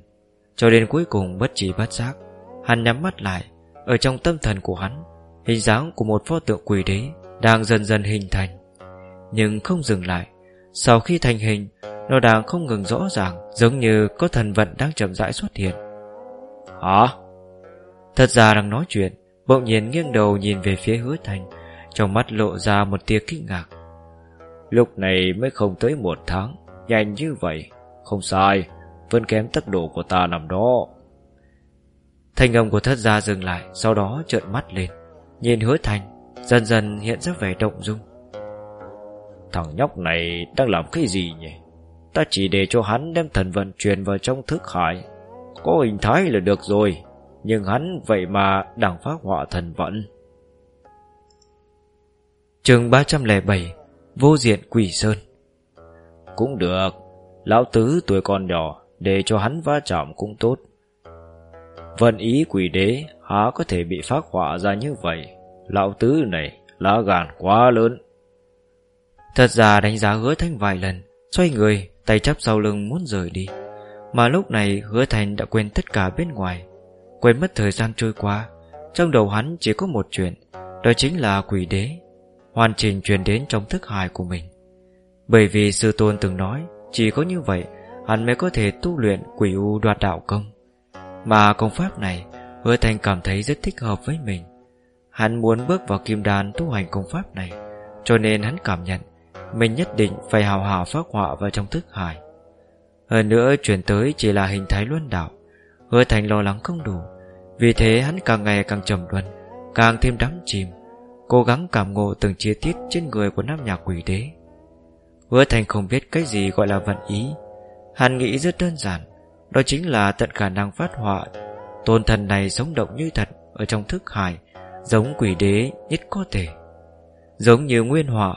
Speaker 1: Cho đến cuối cùng bất trí bất giác Hắn nhắm mắt lại Ở trong tâm thần của hắn Hình dáng của một pho tượng quỷ đế Đang dần dần hình thành. Nhưng không dừng lại Sau khi thành hình Nó đang không ngừng rõ ràng Giống như có thần vận đang chậm rãi xuất hiện.
Speaker 2: Hả?
Speaker 1: Thật ra đang nói chuyện Bỗng nhiên nghiêng đầu nhìn về phía hứa thành Trong mắt lộ ra một tia kinh ngạc.
Speaker 2: Lúc này mới không tới một tháng Nhanh như vậy? Không sai, Vẫn kém tốc độ của ta nằm đó.
Speaker 1: Thanh âm của thất gia dừng lại, Sau đó trợn mắt lên. Nhìn hứa thành, Dần dần hiện ra vẻ động dung.
Speaker 2: Thằng nhóc này đang làm cái gì nhỉ? Ta chỉ để cho hắn đem thần vận truyền vào trong thức hải. Có hình thái là được rồi, Nhưng hắn vậy mà đang phá họa thần vận.
Speaker 1: Trường 307 Vô diện quỷ sơn.
Speaker 2: Cũng được. Lão tứ tuổi còn nhỏ, Để cho hắn va chạm cũng tốt. Vân ý quỷ đế, Há có thể bị phát họa ra như vậy? Lão tứ này, lá gan quá lớn.
Speaker 1: Thật ra đánh giá hứa thanh vài lần, Xoay người, Tay chắp sau lưng muốn rời đi. Mà lúc này hứa thành đã quên tất cả bên ngoài, Quên mất thời gian trôi qua. Trong đầu hắn chỉ có một chuyện, Đó chính là quỷ đế, Hoàn chỉnh truyền đến trong thức hài của mình. Bởi vì sư tôn từng nói, Chỉ có như vậy, Hắn mới có thể tu luyện quỷ u đoạt đạo công. Mà công pháp này, Hứa Thành cảm thấy rất thích hợp với mình. Hắn muốn bước vào kim đàn tu hành công pháp này, Cho nên hắn cảm nhận Mình nhất định phải hào hào phát họa vào trong thức hải. Hơn nữa chuyển tới chỉ là hình thái luân đạo, Hứa Thành lo lắng không đủ. Vì thế hắn càng ngày càng trầm luân, Càng thêm đắm chìm, Cố gắng cảm ngộ từng chi tiết trên người của nam nhà quỷ đế. Hứa Thành không biết cái gì gọi là vận ý. Hắn nghĩ rất đơn giản, Đó chính là tận khả năng phát họa. Tôn thần này sống động như thật, Ở trong thức hải, Giống quỷ đế nhất có thể. Giống như nguyên họa,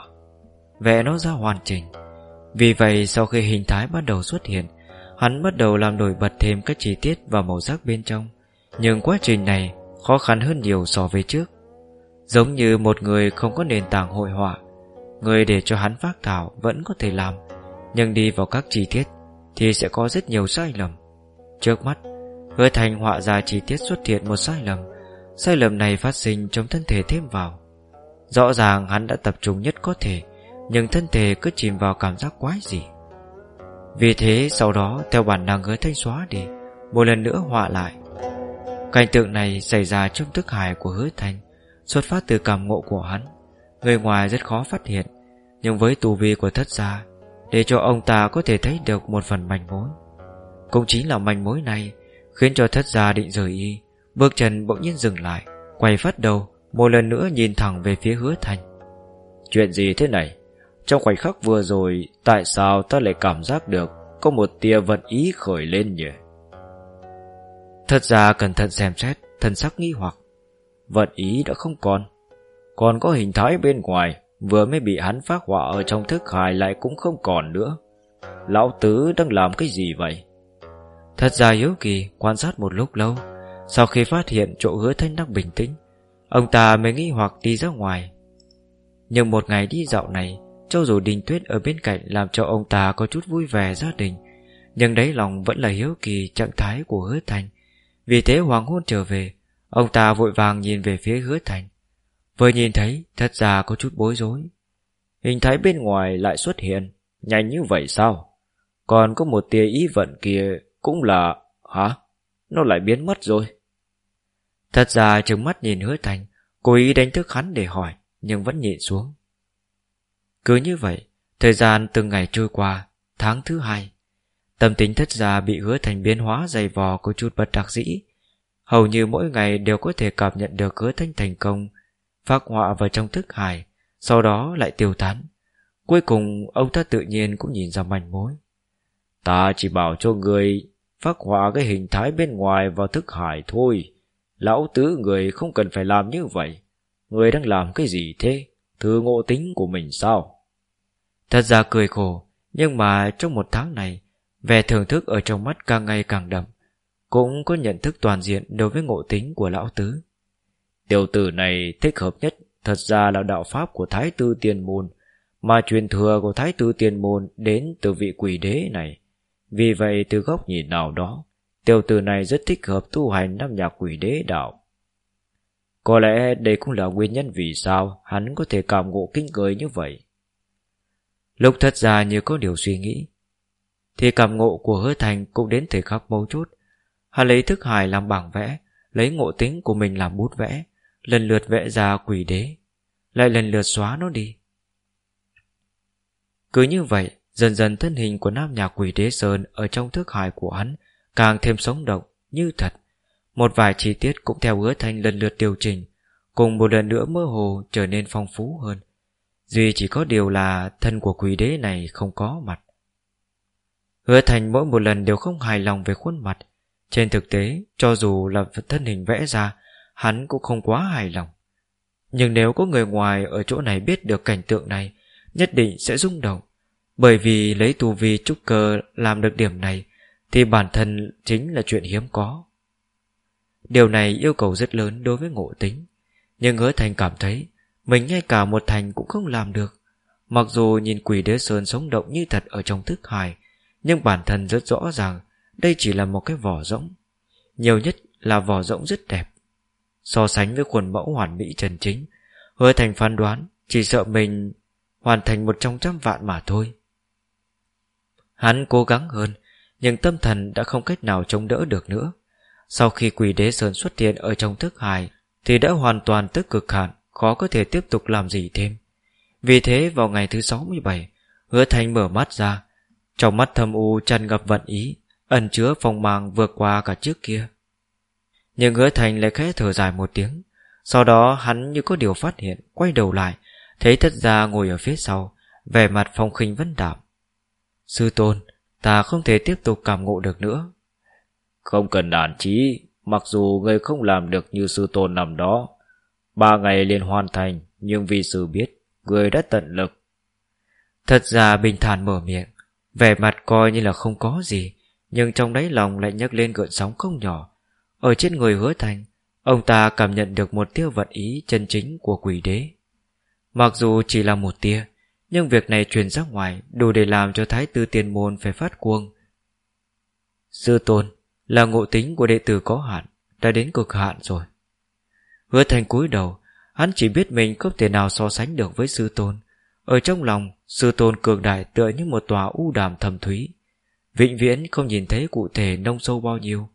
Speaker 1: Vẽ nó ra hoàn chỉnh. Vì vậy, sau khi hình thái bắt đầu xuất hiện, Hắn bắt đầu làm nổi bật thêm các chi tiết và màu sắc bên trong. Nhưng quá trình này khó khăn hơn nhiều so với trước. Giống như một người không có nền tảng hội họa Người để cho hắn phát thảo vẫn có thể làm, Nhưng đi vào các chi tiết Thì sẽ có rất nhiều sai lầm. Trước mắt, Hứa thành họa ra chi tiết xuất hiện một sai lầm. Sai lầm này phát sinh trong thân thể thêm vào. Rõ ràng hắn đã tập trung nhất có thể, Nhưng thân thể cứ chìm vào cảm giác quái gì Vì thế, sau đó, Theo bản năng hứa thanh xóa đi, Một lần nữa họa lại. Cảnh tượng này xảy ra trong thức hải của hứa Thành, Xuất phát từ cảm ngộ của hắn. Người ngoài rất khó phát hiện Nhưng với tù vi của thất gia Để cho ông ta có thể thấy được một phần manh mối. Cũng chính là manh mối này Khiến cho thất gia định rời y Bước chân bỗng nhiên dừng lại Quay phát đầu Một lần nữa nhìn thẳng về phía hứa thành.
Speaker 2: Chuyện gì thế này? Trong khoảnh khắc vừa rồi Tại sao ta lại cảm giác được Có một tia vận ý khởi lên nhỉ?
Speaker 1: Thật ra cẩn thận xem xét Thần sắc nghi hoặc.
Speaker 2: Vận ý đã không còn còn có hình thái bên ngoài, Vừa mới bị hắn phát họa ở trong thức hài Lại cũng không còn nữa. Lão Tứ đang làm cái gì vậy?
Speaker 1: Thật ra hiếu kỳ quan sát một lúc lâu, Sau khi phát hiện chỗ hứa thanh đang bình tĩnh, Ông ta mới nghĩ hoặc đi ra ngoài. Nhưng một ngày đi dạo này, Cho dù Đình Tuyết ở bên cạnh Làm cho ông ta có chút vui vẻ gia đình, Nhưng đấy lòng vẫn là hiếu kỳ Trạng thái của hứa thanh. Vì thế hoàng hôn trở về, Ông ta vội vàng nhìn về phía hứa thành Vừa nhìn thấy, thật ra có chút bối rối.
Speaker 2: Hình thái bên ngoài lại xuất hiện, Nhanh như vậy sao? Còn có một tia ý vận kia Cũng là, Hả? Nó lại biến mất rồi.
Speaker 1: Thật ra trừng mắt nhìn hứa thành, Cố ý đánh thức hắn để hỏi, Nhưng vẫn nhịn xuống. Cứ như vậy, Thời gian từng ngày trôi qua, Tháng thứ hai, Tâm tính thất gia bị hứa thành biến hóa dày vò Có chút bất đặc dĩ. Hầu như mỗi ngày đều có thể cảm nhận được hứa thanh thành công Phát họa vào trong thức hải Sau đó lại tiêu tán Cuối cùng ông ta tự nhiên cũng nhìn ra manh mối
Speaker 2: Ta chỉ bảo cho người Phát họa cái hình thái bên ngoài vào thức hải thôi Lão tứ người không cần phải làm như vậy Người đang làm cái gì thế? Thử ngộ tính của mình sao?
Speaker 1: Thật ra cười khổ, nhưng mà trong một tháng này, vẻ thưởng thức ở trong mắt càng ngày càng đậm, cũng có nhận thức toàn diện đối với ngộ tính của lão tứ.
Speaker 2: Tiểu tử này thích hợp nhất thật ra là đạo pháp của Thái Tư Tiên Môn, mà truyền thừa của Thái Tư Tiên Môn đến từ vị quỷ đế này. Vì vậy từ góc nhìn nào đó, tiểu tử này rất thích hợp tu hành năm nhạc quỷ đế đạo. Có lẽ đây cũng là nguyên nhân vì sao hắn có thể cảm ngộ kinh người như vậy.
Speaker 1: Lúc thật ra như có điều suy nghĩ, thì cảm ngộ của hứa thành cũng đến thời khắc mấu chốt. Hắn lấy thức hài làm bảng vẽ, lấy ngộ tính của mình làm bút vẽ, lần lượt vẽ ra quỷ đế, lại lần lượt xóa nó đi. Cứ như vậy, dần dần thân hình của nam nhạc quỷ đế sơn ở trong thức hài của hắn càng thêm sống động, như thật. Một vài chi tiết cũng theo hứa thanh lần lượt điều chỉnh, cùng một lần nữa mơ hồ trở nên phong phú hơn. Duy chỉ có điều là thân của quỷ đế này không có mặt. Hứa thành mỗi một lần đều không hài lòng về khuôn mặt. Trên thực tế, cho dù là thân hình vẽ ra, hắn cũng không quá hài lòng. Nhưng nếu có người ngoài ở chỗ này biết được cảnh tượng này, nhất định sẽ rung động. Bởi vì lấy tù vi trúc cơ làm được điểm này, thì bản thân chính là chuyện hiếm có. Điều này yêu cầu rất lớn đối với ngộ tính. Nhưng hứa thành cảm thấy, mình ngay cả một thành cũng không làm được. Mặc dù nhìn quỷ đế sơn sống động như thật ở trong thức hài, nhưng bản thân rất rõ ràng đây chỉ là một cái vỏ rỗng. Nhiều nhất là vỏ rỗng rất đẹp. So sánh với khuôn mẫu hoàn mỹ trần chính, hứa thành phán đoán chỉ sợ mình hoàn thành một trong trăm vạn mà thôi. Hắn cố gắng hơn, nhưng tâm thần đã không cách nào chống đỡ được nữa. Sau khi quỷ đế sơn xuất hiện ở trong thức hài, thì đã hoàn toàn tức cực hạn, khó có thể tiếp tục làm gì thêm. Vì thế vào ngày thứ 67, hứa thành mở mắt ra, trong mắt thâm u tràn ngập vận ý, ẩn chứa phong mang vượt qua cả trước kia. Nhưng hứa thành lại khẽ thở dài một tiếng, sau đó hắn như có điều phát hiện, quay đầu lại, thấy thất gia ngồi ở phía sau, vẻ mặt phong khinh vấn đạm. Sư tôn, ta không thể tiếp tục cảm ngộ được nữa.
Speaker 2: Không cần đàn trí, mặc dù người không làm được như sư tôn nằm đó. Ba ngày liền hoàn thành, nhưng vì sư biết, người đã tận lực.
Speaker 1: Thật ra bình thản mở miệng, vẻ mặt coi như là không có gì, nhưng trong đáy lòng lại nhấc lên gợn sóng không nhỏ. Ở trên người hứa thành, ông ta cảm nhận được một tia vận ý chân chính của quỷ đế. Mặc dù chỉ là một tia, nhưng việc này truyền ra ngoài đủ để làm cho thái tử tiền môn phải phát cuồng. Sư tôn là ngộ tính của đệ tử có hạn, đã đến cực hạn rồi. Hứa thành cúi đầu, hắn chỉ biết mình không thể nào so sánh được với sư tôn. Ở trong lòng, sư tôn cường đại tựa như một tòa u đàm thầm thúy. Vĩnh viễn không nhìn thấy cụ thể nông sâu bao nhiêu.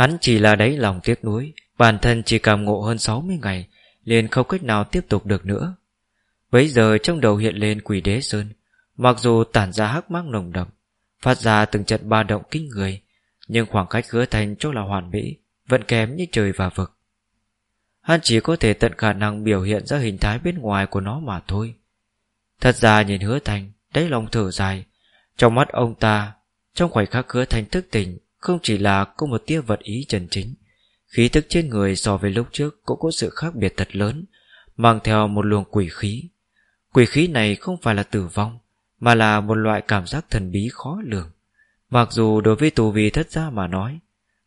Speaker 1: Hắn chỉ là đáy lòng tiếc nuối, bản thân chỉ cảm ngộ hơn 60 ngày, liền không cách nào tiếp tục được nữa. Bấy giờ trong đầu hiện lên quỷ đế sơn, mặc dù tản ra hắc mắc nồng đậm, phát ra từng trận ba động kinh người, nhưng khoảng cách hứa thành cho là hoàn mỹ, vẫn kém như trời và vực. Hắn chỉ có thể tận khả năng biểu hiện ra hình thái bên ngoài của nó mà thôi. Thật ra nhìn hứa thành, Đấy lòng thở dài, trong mắt ông ta, trong khoảnh khắc hứa thành thức tỉnh, không chỉ là có một tia vật ý trần chính, khí tức trên người so với lúc trước cũng có sự khác biệt thật lớn, mang theo một luồng quỷ khí. Quỷ khí này không phải là tử vong, mà là một loại cảm giác thần bí khó lường. Mặc dù đối với tù vi thất gia mà nói,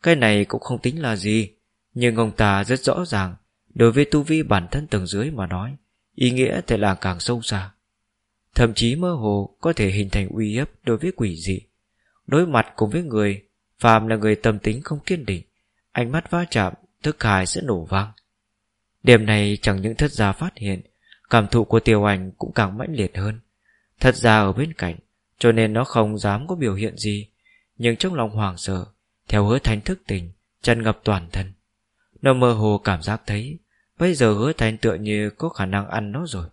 Speaker 1: cái này cũng không tính là gì, nhưng ông ta rất rõ ràng, đối với tu vi bản thân tầng dưới mà nói, ý nghĩa thì là càng sâu xa. Thậm chí mơ hồ có thể hình thành uy hiếp đối với quỷ dị. Đối mặt cùng với người, phàm là người tâm tính không kiên định, ánh mắt va chạm, thức hài sẽ nổ vang. Điểm này chẳng những thất gia phát hiện, cảm thụ của tiểu ảnh cũng càng mãnh liệt hơn. Thất gia ở bên cạnh, cho nên nó không dám có biểu hiện gì, nhưng trong lòng hoàng sợ, theo hứa thánh thức tình, chân ngập toàn thân. Nó mơ hồ cảm giác thấy, bây giờ hứa thánh tựa như có khả năng ăn nó rồi.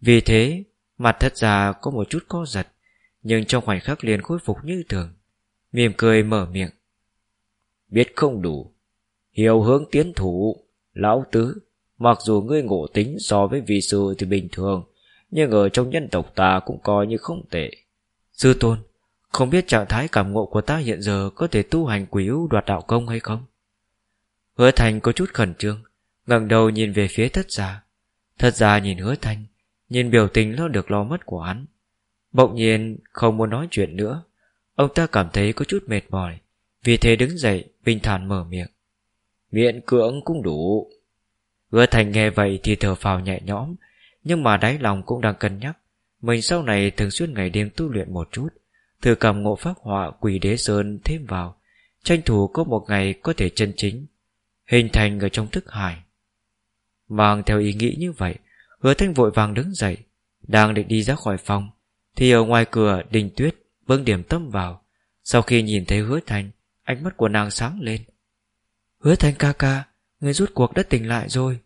Speaker 1: Vì thế, Mặt thất gia có một chút co giật Nhưng trong khoảnh khắc liền khôi phục như thường Mỉm cười mở miệng. Biết không đủ. Hiểu hướng tiến thủ, Lão tứ. Mặc dù ngươi ngộ tính so với vị sư thì bình thường, Nhưng ở trong nhân tộc ta cũng coi như không tệ. Sư tôn, Không biết trạng thái cảm ngộ của ta hiện giờ Có thể tu hành quỷ ưu đoạt đạo công hay không? Hứa thành có chút khẩn trương, ngẩng đầu nhìn về phía thất gia. Thất gia nhìn hứa thành, Nhìn biểu tình lo được lo mất của hắn. Bỗng nhiên không muốn nói chuyện nữa Ông ta cảm thấy có chút mệt mỏi, Vì thế đứng dậy, bình thản mở miệng. Miệng cưỡng cũng đủ. Hứa thành nghe vậy thì thở phào nhẹ nhõm, Nhưng mà đáy lòng cũng đang cân nhắc. Mình sau này thường xuyên ngày đêm tu luyện một chút, Thử cầm ngộ pháp họa quỷ đế sơn thêm vào. Tranh thủ có một ngày có thể chân chính, Hình thành ở trong thức hải. Mang theo ý nghĩ như vậy, Hứa thanh vội vàng đứng dậy, Đang định đi ra khỏi phòng, Thì ở ngoài cửa đình tuyết Vương điểm tâm vào. Sau khi nhìn thấy hứa thành, Ánh mắt của nàng sáng lên. Hứa thành ca ca, Người rút cuộc đã tỉnh lại rồi.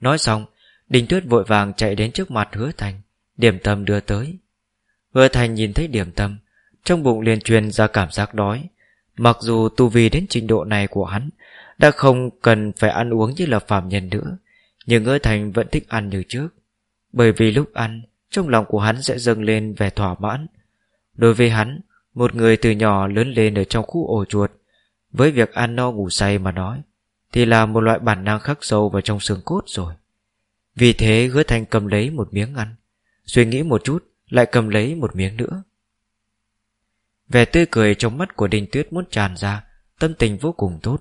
Speaker 1: Nói xong, Đình tuyết vội vàng chạy đến trước mặt hứa thành, Điểm tâm đưa tới. Hứa thành nhìn thấy điểm tâm, Trong bụng liền truyền ra cảm giác đói. Mặc dù tu vi đến trình độ này của hắn, Đã không cần phải ăn uống như là phạm nhân nữa, Nhưng hứa thành vẫn thích ăn như trước. Bởi vì lúc ăn trong lòng của hắn sẽ dâng lên vẻ thỏa mãn. Đối với hắn, Một người từ nhỏ lớn lên ở trong khu ổ chuột, với việc ăn no ngủ say mà nói, Thì là một loại bản năng khắc sâu vào trong xương cốt rồi. Vì thế hứa thanh cầm lấy một miếng ăn, Suy nghĩ một chút, Lại cầm lấy một miếng nữa. Vẻ tươi cười trong mắt của Đinh Tuyết muốn tràn ra, Tâm tình vô cùng tốt,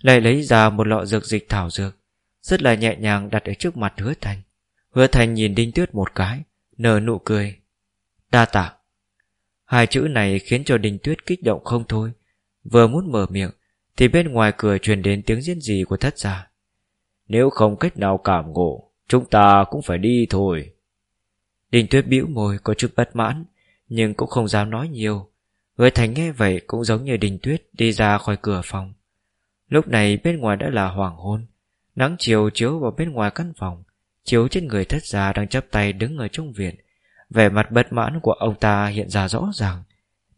Speaker 1: Lại lấy ra một lọ dược dịch thảo dược, Rất là nhẹ nhàng đặt ở trước mặt hứa thanh. Hứa thanh nhìn Đinh Tuyết một cái Nở nụ cười. Đa tạ. Hai chữ này khiến cho Đình Tuyết kích động không thôi. Vừa muốn mở miệng, Thì bên ngoài cửa truyền đến tiếng diễn gì của thất gia. Nếu không cách nào cảm ngộ, Chúng ta cũng phải đi thôi. Đình tuyết bĩu môi, có chút bất mãn, Nhưng cũng không dám nói nhiều. Người thành nghe vậy cũng giống như đình tuyết Đi ra khỏi cửa phòng. Lúc này bên ngoài đã là hoàng hôn. Nắng chiều chiếu vào bên ngoài căn phòng Chiếu trên người thất gia đang chắp tay đứng ở trong viện. Vẻ mặt bất mãn của ông ta hiện ra rõ ràng.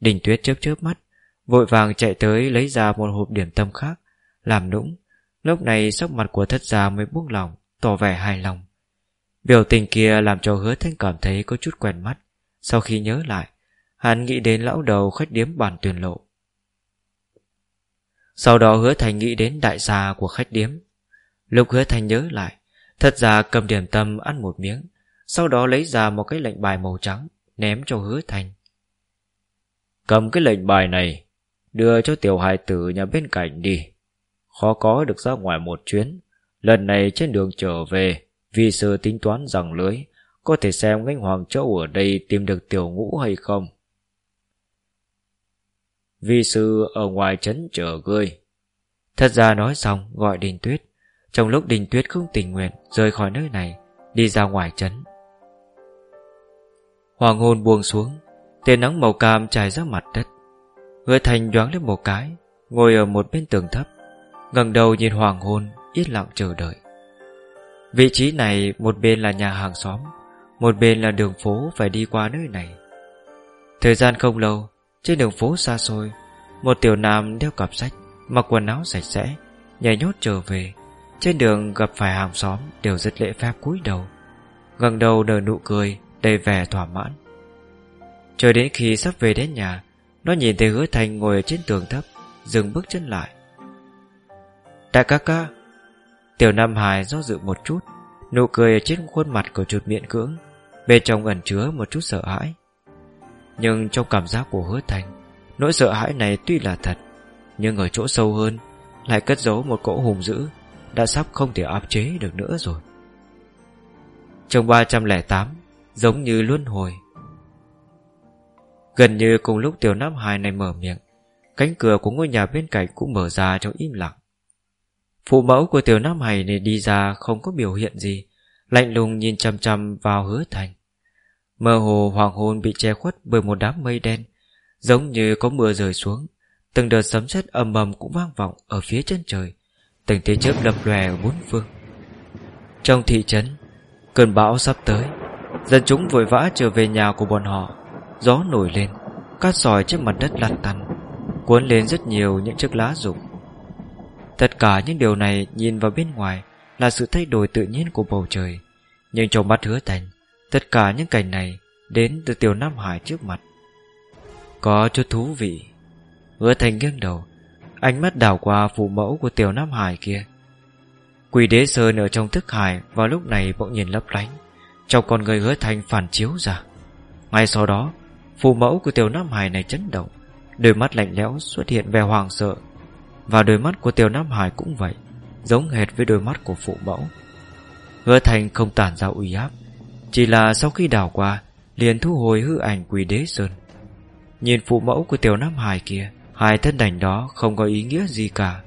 Speaker 1: Đình tuyết chớp chớp mắt, Vội vàng chạy tới lấy ra một hộp điểm tâm khác. Làm nũng, Lúc này sắc mặt của thất gia mới buông lòng Tỏ vẻ hài lòng. Biểu tình kia làm cho hứa thanh cảm thấy có chút quen mắt. Sau khi nhớ lại, Hắn nghĩ đến lão đầu khách điếm bản tuyển lộ. Sau đó hứa thành nghĩ đến đại gia của khách điếm. Lúc hứa thành nhớ lại Thật ra cầm điểm tâm ăn một miếng Sau đó lấy ra một cái lệnh bài màu trắng Ném cho hứa thành. Cầm cái lệnh bài này Đưa cho tiểu hài tử nhà bên cạnh đi. Khó có được ra ngoài một chuyến. Lần này trên đường trở về Vi sư tính toán rằng lưới Có thể xem ngánh Hoàng Châu ở đây Tìm được tiểu ngũ hay không. Vi sư ở ngoài trấn chờ ngươi Thật ra nói xong gọi Đình Tuyết trong lúc Đình Tuyết không tình nguyện, Rời khỏi nơi này, Đi ra ngoài trấn. Hoàng hôn buông xuống, Tia nắng màu cam trải ra mặt đất. Hứa thành đoán lên một cái, Ngồi ở một bên tường thấp, ngẩng đầu nhìn hoàng hôn, Yên lặng chờ đợi. Vị trí này, một bên là nhà hàng xóm, Một bên là đường phố phải đi qua nơi này. Thời gian không lâu, Trên đường phố xa xôi, Một tiểu nam đeo cặp sách, Mặc quần áo sạch sẽ, Nhảy nhót trở về. Trên đường gặp phải hàng xóm Đều rất lễ phép cúi đầu gần đầu nở nụ cười, Đầy vẻ thỏa mãn. Chờ đến khi sắp về đến nhà, Nó nhìn thấy hứa thành ngồi ở trên tường thấp, Dừng bước chân lại. Đại ca ca. Tiểu Nam Hải do dự một chút, Nụ cười ở trên khuôn mặt của chuột miệng cưỡng, Bên trong ẩn chứa một chút sợ hãi. Nhưng trong cảm giác của hứa thành, Nỗi sợ hãi này tuy là thật, Nhưng ở chỗ sâu hơn, Lại cất giấu một cỗ hùng dữ. Đã sắp không thể áp chế được nữa rồi. Trong 308 Giống như luân hồi. Gần như cùng lúc tiểu Nam hài này mở miệng, Cánh cửa của ngôi nhà bên cạnh cũng mở ra trong im lặng. Phụ mẫu của tiểu Nam hài này đi ra không có biểu hiện gì, Lạnh lùng nhìn chăm chăm vào hứa thành. Mơ hồ hoàng hôn bị che khuất bởi một đám mây đen, Giống như có mưa rơi xuống, Từng đợt sấm sét ầm ầm cũng vang vọng ở phía chân trời Từng tia chớp lập lòe ở bốn phương. Trong thị trấn, Cơn bão sắp tới, Dân chúng vội vã trở về nhà của bọn họ. Gió nổi lên, Cát sỏi trên mặt đất lăn tăn, Cuốn lên rất nhiều những chiếc lá rụng. Tất cả những điều này nhìn vào bên ngoài Là sự thay đổi tự nhiên của bầu trời, Nhưng trong mắt hứa thành, Tất cả những cảnh này Đến từ tiểu Nam Hải trước mặt. Có chút thú vị. Hứa thành nghiêng đầu Ánh mắt đảo qua phụ mẫu của tiểu Nam Hải kia. Quỷ đế sơn ở trong thức hải, Vào lúc này bỗng nhìn lấp lánh. Trong con người hứa thành phản chiếu ra. Ngay sau đó, Phụ mẫu của tiểu Nam Hải này chấn động. Đôi mắt lạnh lẽo xuất hiện vẻ hoàng sợ. Và đôi mắt của tiểu Nam Hải cũng vậy, Giống hệt với đôi mắt của phụ mẫu. Hứa thành không tản ra uy áp, Chỉ là sau khi đảo qua, Liền thu hồi hư ảnh quỷ đế sơn. Nhìn phụ mẫu của tiểu Nam Hải kia Hai thân đành đó không có ý nghĩa gì cả.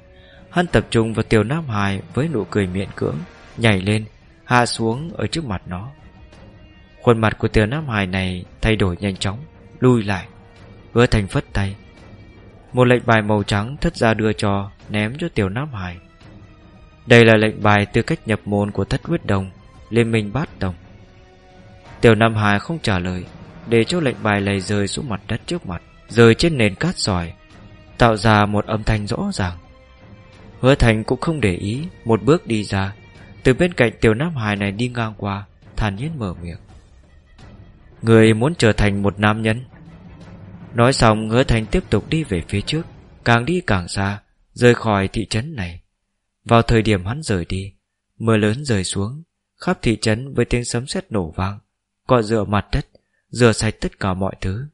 Speaker 1: Hắn tập trung vào tiểu Nam hài Với nụ cười miệng cưỡng, Nhảy lên, Hạ xuống ở trước mặt nó. Khuôn mặt của tiểu Nam hài này Thay đổi nhanh chóng Lui lại, Hứa thành phất tay. Một lệnh bài màu trắng thất ra đưa cho, Ném cho tiểu Nam hài. Đây là lệnh bài tư cách nhập môn của thất huyết đồng, Liên minh bát đồng Tiểu Nam Hải không trả lời, Để cho lệnh bài này rơi xuống mặt đất trước mặt, Rơi trên nền cát sỏi. Tạo ra một âm thanh rõ ràng. Hứa Thành cũng không để ý, Một bước đi ra. Từ bên cạnh tiểu Nam hài này đi ngang qua, Thản nhiên mở miệng. Người muốn trở thành một nam nhân? Nói xong, hứa thành tiếp tục đi về phía trước, Càng đi càng xa, Rời khỏi thị trấn này. Vào thời điểm hắn rời đi, Mưa lớn rơi xuống, Khắp thị trấn với tiếng sấm sét nổ vang, Cọ rửa mặt đất, Rửa sạch tất cả mọi thứ.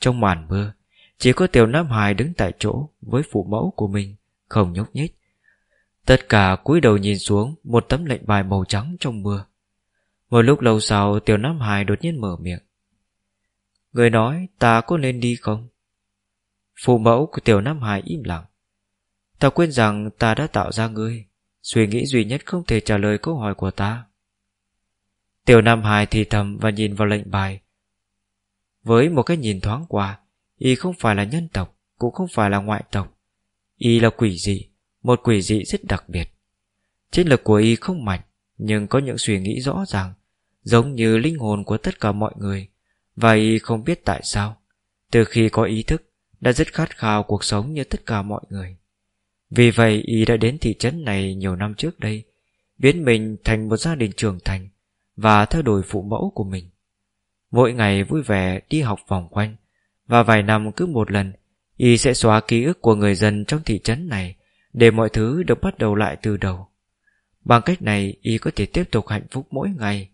Speaker 1: Trong màn mưa chỉ có tiểu Nam Hải đứng tại chỗ Với phụ mẫu của mình, Không nhúc nhích. Tất cả cúi đầu nhìn xuống, Một tấm lệnh bài màu trắng trong mưa. Một lúc lâu sau, Tiểu Nam Hải đột nhiên mở miệng. Người nói ta có nên đi không? Phụ mẫu của Tiểu Nam Hải im lặng. Ta quên rằng ta đã tạo ra ngươi, Suy nghĩ duy nhất không thể trả lời câu hỏi của ta. Tiểu Nam Hải thì thầm và nhìn vào lệnh bài. Với một cái nhìn thoáng qua Y không phải là nhân tộc Cũng không phải là ngoại tộc Y là quỷ dị Một quỷ dị rất đặc biệt Chiến lực của Y không mạnh nhưng có những suy nghĩ rõ ràng, giống như linh hồn của tất cả mọi người, và y không biết tại sao. Từ khi có ý thức, đã rất khát khao cuộc sống như tất cả mọi người. Vì vậy y đã đến thị trấn này nhiều năm trước đây, biến mình thành một gia đình trưởng thành và theo đuổi phụ mẫu của mình. Mỗi ngày vui vẻ đi học vòng quanh, và vài năm cứ một lần, y sẽ xóa ký ức của người dân trong thị trấn này để mọi thứ được bắt đầu lại từ đầu. Bằng cách này y có thể tiếp tục hạnh phúc mỗi ngày.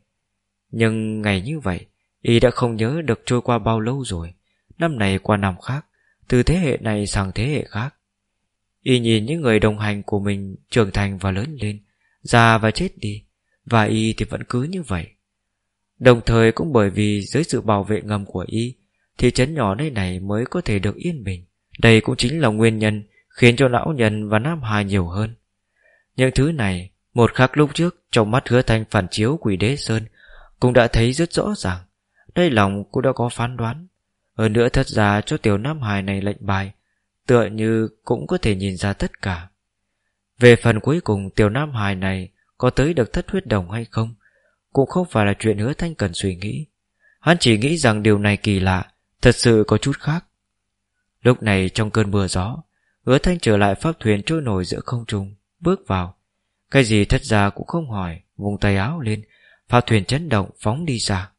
Speaker 1: Nhưng ngày như vậy Y đã không nhớ được trôi qua bao lâu rồi Năm này qua năm khác Từ thế hệ này sang thế hệ khác. Y nhìn những người đồng hành của mình Trưởng thành và lớn lên Già và chết đi Và Y thì vẫn cứ như vậy. Đồng thời cũng bởi vì dưới sự bảo vệ ngầm của Y Thị trấn nhỏ nơi này mới có thể được yên bình. Đây cũng chính là nguyên nhân Khiến cho lão nhân và Nam Hà nhiều hơn. Những thứ này, một khắc lúc trước, Trong mắt hứa thanh phản chiếu quỷ đế sơn, Cũng đã thấy rất rõ ràng. Đây lòng cũng đã có phán đoán. Hơn nữa thật ra cho tiểu Nam Hải này lệnh bài, Tựa như cũng có thể nhìn ra tất cả. Về phần cuối cùng, tiểu Nam Hải này Có tới được thất huyết đồng hay không, Cũng không phải là chuyện hứa thanh cần suy nghĩ. Hắn chỉ nghĩ rằng điều này kỳ lạ Thật sự có chút khác. Lúc này trong cơn mưa gió, Hứa thanh trở lại pháp thuyền trôi nổi giữa không trung, Bước vào. Cái gì thất ra cũng không hỏi Vùng tay áo lên, pháp thuyền chấn động phóng đi xa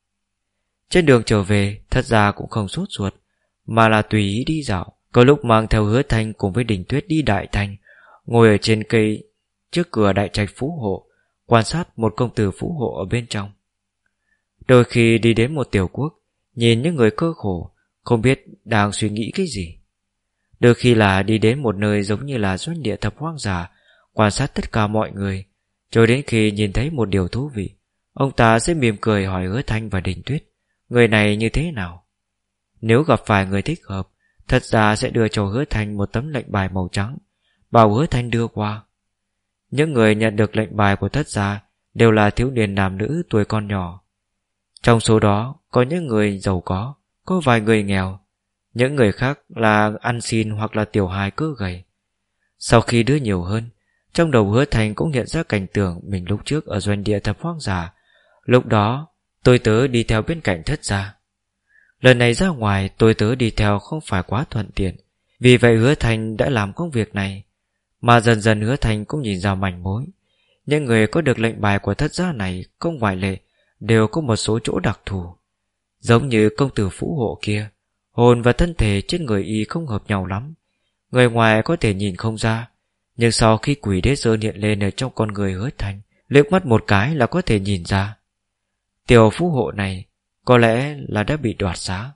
Speaker 1: Trên đường trở về, Thất ra cũng không sốt ruột, Mà là tùy ý đi dạo. Có lúc mang theo hứa thanh cùng với đình tuyết đi đại thanh Ngồi ở trên cây Trước cửa đại trạch phú hộ, Quan sát một công tử phú hộ ở bên trong. Đôi khi đi đến một tiểu quốc, Nhìn những người cơ khổ không biết đang suy nghĩ cái gì. Đôi khi là đi đến một nơi giống như là doanh địa thập hoang giả Quan sát tất cả mọi người, Cho đến khi nhìn thấy một điều thú vị, Ông ta sẽ mỉm cười hỏi hứa thanh và đình tuyết, Người này như thế nào? Nếu gặp phải người thích hợp, Thật ra sẽ đưa cho hứa thanh một tấm lệnh bài màu trắng, Bảo hứa thanh đưa qua. Những người nhận được lệnh bài của thất gia Đều là thiếu niên nam nữ tuổi con nhỏ. Trong số đó, Có những người giàu có có vài người nghèo, Những người khác là ăn xin hoặc là tiểu hài cứ gầy. Sau khi đưa nhiều hơn, trong đầu hứa thành cũng hiện ra cảnh tượng Mình lúc trước ở doanh địa thập hoang giả Lúc đó, tôi tớ đi theo bên cạnh thất gia. Lần này ra ngoài, tôi tớ đi theo không phải quá thuận tiện. Vì vậy hứa thành đã làm công việc này. Mà dần dần hứa thành cũng nhìn ra mảnh mối. Những người có được lệnh bài của thất gia này, Không ngoại lệ, Đều có một số chỗ đặc thù. Giống như công tử phú hộ kia. Hồn và thân thể trên người y không hợp nhau lắm. Người ngoài có thể nhìn không ra, Nhưng sau khi quỷ đế sơn hiện lên ở trong con người hứa thành, liếc mắt một cái là có thể nhìn ra. Tiểu phú hộ này Có lẽ là đã bị đoạt xá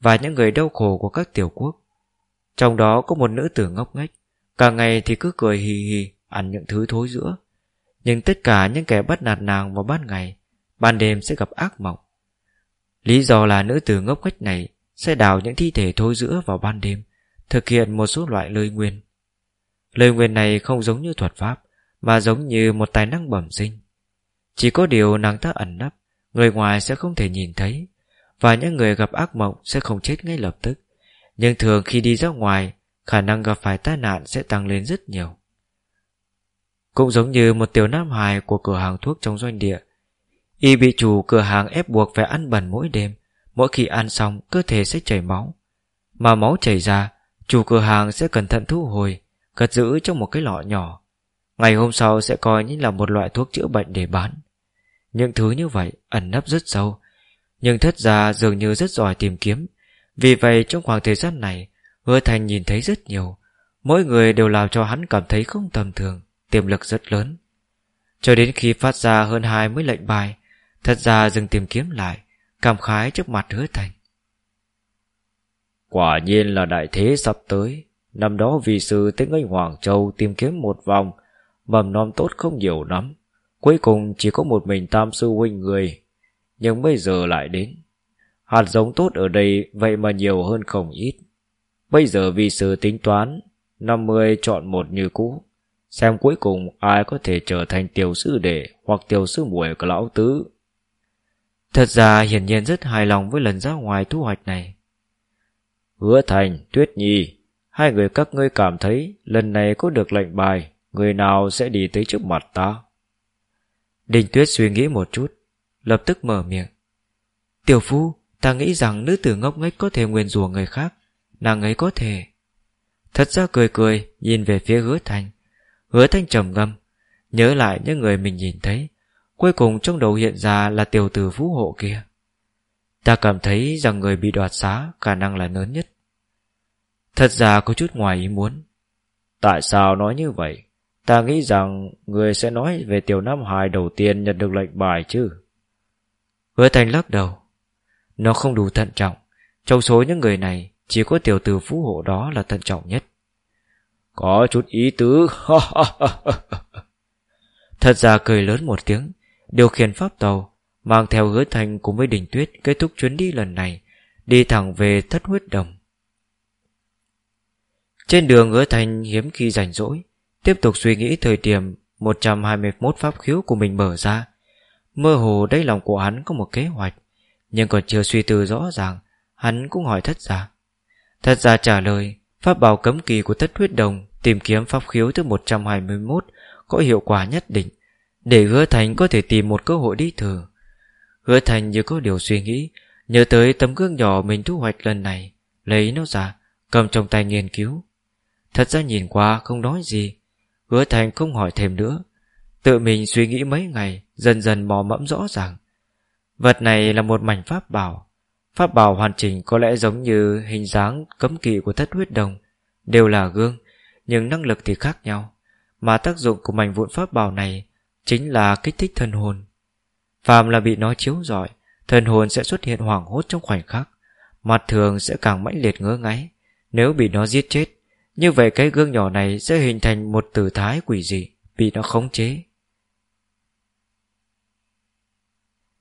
Speaker 1: Và những người đau khổ của các tiểu quốc. Trong đó có một nữ tử ngốc nghếch, Cả ngày thì cứ cười hì hì, Ăn những thứ thối giữa. Nhưng tất cả những kẻ bắt nạt nàng vào ban ngày, Ban đêm sẽ gặp ác mộng. Lý do là nữ tử ngốc nghếch này Sẽ đào những thi thể thối giữa vào ban đêm, Thực hiện một số loại lời nguyên Lời nguyên này không giống như thuật pháp, Mà giống như một tài năng bẩm sinh. Chỉ có điều nàng ta ẩn nấp, Người ngoài sẽ không thể nhìn thấy, Và những người gặp ác mộng sẽ không chết ngay lập tức. Nhưng thường khi đi ra ngoài, Khả năng gặp phải tai nạn sẽ tăng lên rất nhiều. Cũng giống như một tiểu nam hài Của cửa hàng thuốc trong doanh địa Y bị chủ cửa hàng ép buộc phải ăn bẩn mỗi đêm. Mỗi khi ăn xong, cơ thể sẽ chảy máu. Mà máu chảy ra, Chủ cửa hàng sẽ cẩn thận thu hồi, Cất giữ trong một cái lọ nhỏ. Ngày hôm sau sẽ coi như là một loại thuốc chữa bệnh để bán. Những thứ như vậy ẩn nấp rất sâu, Nhưng thất ra dường như rất giỏi tìm kiếm. Vì vậy trong khoảng thời gian này, Hứa Thành nhìn thấy rất nhiều. Mỗi người đều làm cho hắn cảm thấy không tầm thường, Tiềm lực rất lớn. Cho đến khi phát ra hơn 20 lệnh bài Thật ra dừng tìm kiếm lại, Cảm khái trước mặt hứa thành.
Speaker 2: Quả nhiên là đại thế sắp tới. Năm đó vì sư tới ngay Hoàng Châu Tìm kiếm một vòng, Mầm non tốt không nhiều lắm. Cuối cùng chỉ có một mình tam sư huynh người, Nhưng bây giờ lại đến. Hạt giống tốt ở đây Vậy mà nhiều hơn không ít. Bây giờ vì sư tính toán 50 chọn một như cũ. Xem cuối cùng ai có thể trở thành tiểu sư đệ Hoặc tiểu sư muội của lão tứ.
Speaker 1: Thật ra hiển nhiên rất hài lòng với lần ra ngoài thu hoạch này.
Speaker 2: Hứa Thành, Tuyết Nhi, hai người các ngươi cảm thấy lần này có được lệnh bài, người nào sẽ đi tới trước mặt ta?
Speaker 1: Đình Tuyết suy nghĩ một chút, lập tức mở miệng. Tiểu phu, ta nghĩ rằng nữ tử ngốc nghếch có thể nguyền rủa người khác, nàng ấy có thể. Thật ra cười cười, nhìn về phía hứa Thành. Hứa Thành trầm ngâm, nhớ lại những người mình nhìn thấy, Cuối cùng trong đầu hiện ra là tiểu tử phú hộ kia. Ta cảm thấy rằng người bị đoạt xá Khả năng là lớn nhất. Thật ra có chút ngoài ý muốn.
Speaker 2: Tại sao nói như vậy? Ta nghĩ rằng Người sẽ nói về tiểu Nam Hải đầu tiên Nhận được lệnh bài chứ?
Speaker 1: Hứa Thành lắc đầu. Nó không đủ thận trọng. Trong số những người này, Chỉ có tiểu tử phú hộ đó là thận trọng nhất.
Speaker 2: Có chút ý tứ.
Speaker 1: Thật ra cười lớn một tiếng điều khiển pháp tàu, mang theo hứa thành cùng với đình tuyết kết thúc chuyến đi lần này, đi thẳng về thất huyết đồng. Trên đường hứa thành hiếm khi rảnh rỗi, tiếp tục suy nghĩ thời điểm 121 pháp khiếu của mình mở ra. Mơ hồ đây lòng của hắn có một kế hoạch, nhưng còn chưa suy tư rõ ràng, hắn cũng hỏi thất giả. Thất giả trả lời, pháp bảo cấm kỳ của thất huyết đồng tìm kiếm pháp khiếu thứ 121 có hiệu quả nhất định, để hứa thành có thể tìm một cơ hội đi thử. Hứa thành như có điều suy nghĩ, Nhớ tới tấm gương nhỏ mình thu hoạch lần này, Lấy nó ra, Cầm trong tay nghiên cứu. Thật ra nhìn qua không nói gì, Hứa thành không hỏi thêm nữa. Tự mình suy nghĩ mấy ngày, Dần dần mò mẫm rõ ràng. Vật này là một mảnh pháp bảo. Pháp bảo hoàn chỉnh có lẽ giống như Hình dáng cấm kỵ của thất huyết đồng, Đều là gương, Nhưng năng lực thì khác nhau. Mà tác dụng của mảnh vụn pháp bảo này chính là kích thích thân hồn. Phàm là bị nó chiếu rọi, thân hồn sẽ xuất hiện hoảng hốt trong khoảnh khắc, mặt thường sẽ càng mãnh liệt ngứa ngáy. Nếu bị nó giết chết, như vậy cái gương nhỏ này sẽ hình thành một tử thái quỷ dị, bị nó khống chế.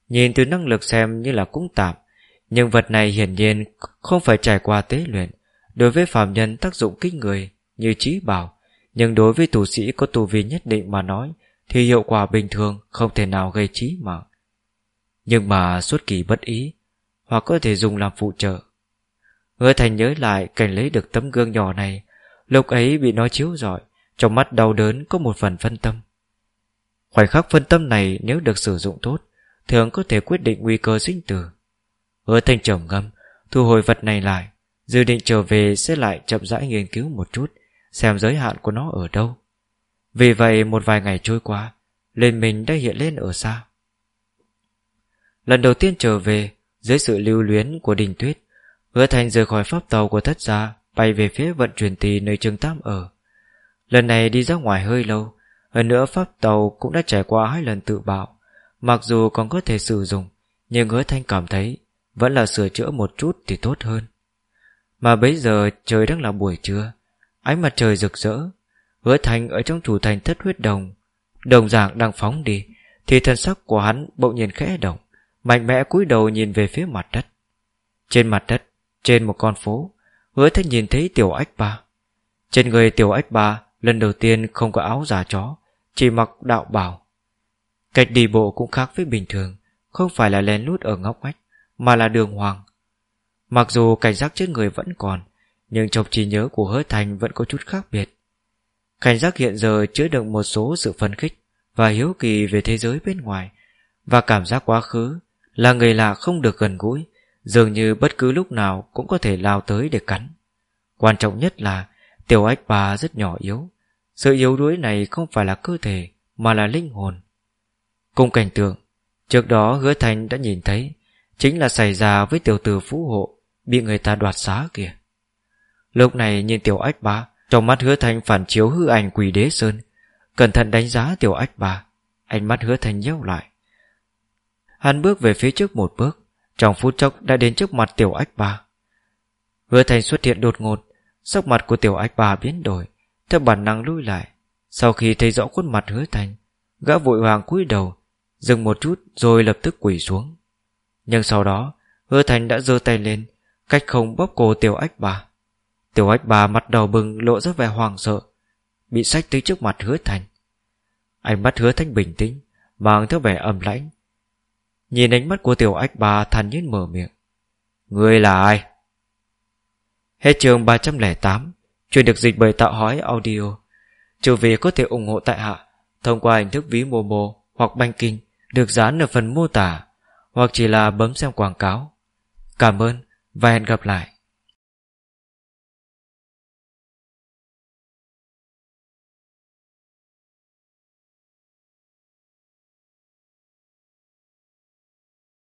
Speaker 1: Nhìn từ năng lực xem như là cũng tạm, nhưng vật này hiển nhiên không phải trải qua tế luyện. Đối với phàm nhân tác dụng kích người như trí bảo, nhưng đối với tù sĩ có tù vi nhất định mà nói thì hiệu quả bình thường không thể nào gây trí mạng. Nhưng mà suốt kỳ bất ý, hoặc có thể dùng làm phụ trợ. Hứa Thành nhớ lại cảnh lấy được tấm gương nhỏ này, lúc ấy bị nó chiếu rọi, trong mắt đau đớn có một phần phân tâm. Khoảnh khắc phân tâm này nếu được sử dụng tốt, thường có thể quyết định nguy cơ sinh tử. Hứa Thành trầm ngâm, thu hồi vật này lại, dự định trở về sẽ lại chậm rãi nghiên cứu một chút, xem giới hạn của nó ở đâu. Vì vậy một vài ngày trôi qua Lên mình đã hiện lên ở xa. Lần đầu tiên trở về, Dưới sự lưu luyến của đình tuyết, Hứa thành rời khỏi pháp tàu của thất gia, Bay về phía vận chuyển tì nơi Trương Tam ở. Lần này đi ra ngoài hơi lâu, Hơn nữa pháp tàu cũng đã trải qua hai lần tự bạo. Mặc dù còn có thể sử dụng, Nhưng hứa thanh cảm thấy Vẫn là sửa chữa một chút thì tốt hơn. Mà bây giờ trời đang là buổi trưa, Ánh mặt trời rực rỡ Hứa thành ở trong chủ thành thất huyết đồng. Đồng dạng đang phóng đi, Thì thân sắc của hắn bỗng nhiên khẽ động, Mạnh mẽ cúi đầu nhìn về phía mặt đất. Trên mặt đất, Trên một con phố, Hứa thành nhìn thấy tiểu ách ba. Trên người tiểu ách ba, Lần đầu tiên không có áo giả chó, Chỉ mặc đạo bào. Cách đi bộ cũng khác với bình thường, Không phải là lén lút ở ngóc ngách, Mà là đường hoàng. Mặc dù cảnh giác trên người vẫn còn, Nhưng trong trí nhớ của hứa thành vẫn có chút khác biệt. Cảnh giác hiện giờ chứa đựng một số sự phấn khích Và hiếu kỳ về thế giới bên ngoài, Và cảm giác quá khứ Là người lạ không được gần gũi, Dường như bất cứ lúc nào cũng có thể lao tới để cắn. Quan trọng nhất là, Tiểu ách bà rất nhỏ yếu, Sự yếu đuối này không phải là cơ thể Mà là linh hồn. Cùng cảnh tượng, Trước đó hứa thành đã nhìn thấy, Chính là xảy ra với tiểu tử phú hộ Bị người ta đoạt xá kìa. Lúc này nhìn tiểu ách ba trong mắt hứa Thanh phản chiếu hư ảnh quỷ đế sơn. Cẩn thận đánh giá tiểu ách ba Ánh mắt hứa Thanh nhéo lại. Hắn bước về phía trước một bước. Trong phút chốc đã đến trước mặt tiểu ách ba Hứa Thanh xuất hiện đột ngột. Sắc mặt của tiểu ách ba biến đổi. Theo bản năng lui lại. Sau khi thấy rõ khuôn mặt hứa Thanh, Gã vội hoàng cúi đầu, Dừng một chút rồi lập tức quỳ xuống. Nhưng sau đó, Hứa Thanh đã giơ tay lên, Cách không bóp cổ tiểu ách bà. Tiểu ách bà mặt đầu bừng, lộ ra vẻ hoàng sợ, Bị sách tới trước mặt hứa thành. Ánh mắt hứa thanh bình tĩnh, Mang theo vẻ ẩm lãnh. Nhìn ánh mắt của tiểu ách bà thản nhiên mở miệng. Người là ai? Hết trường 308 Chuyên được dịch bởi tạo hói audio. Chủ về có thể ủng hộ tại hạ, Thông qua hình thức ví Momo hoặc banking, Được dán ở phần mô tả, Hoặc chỉ là bấm xem quảng cáo. Cảm ơn và hẹn gặp lại.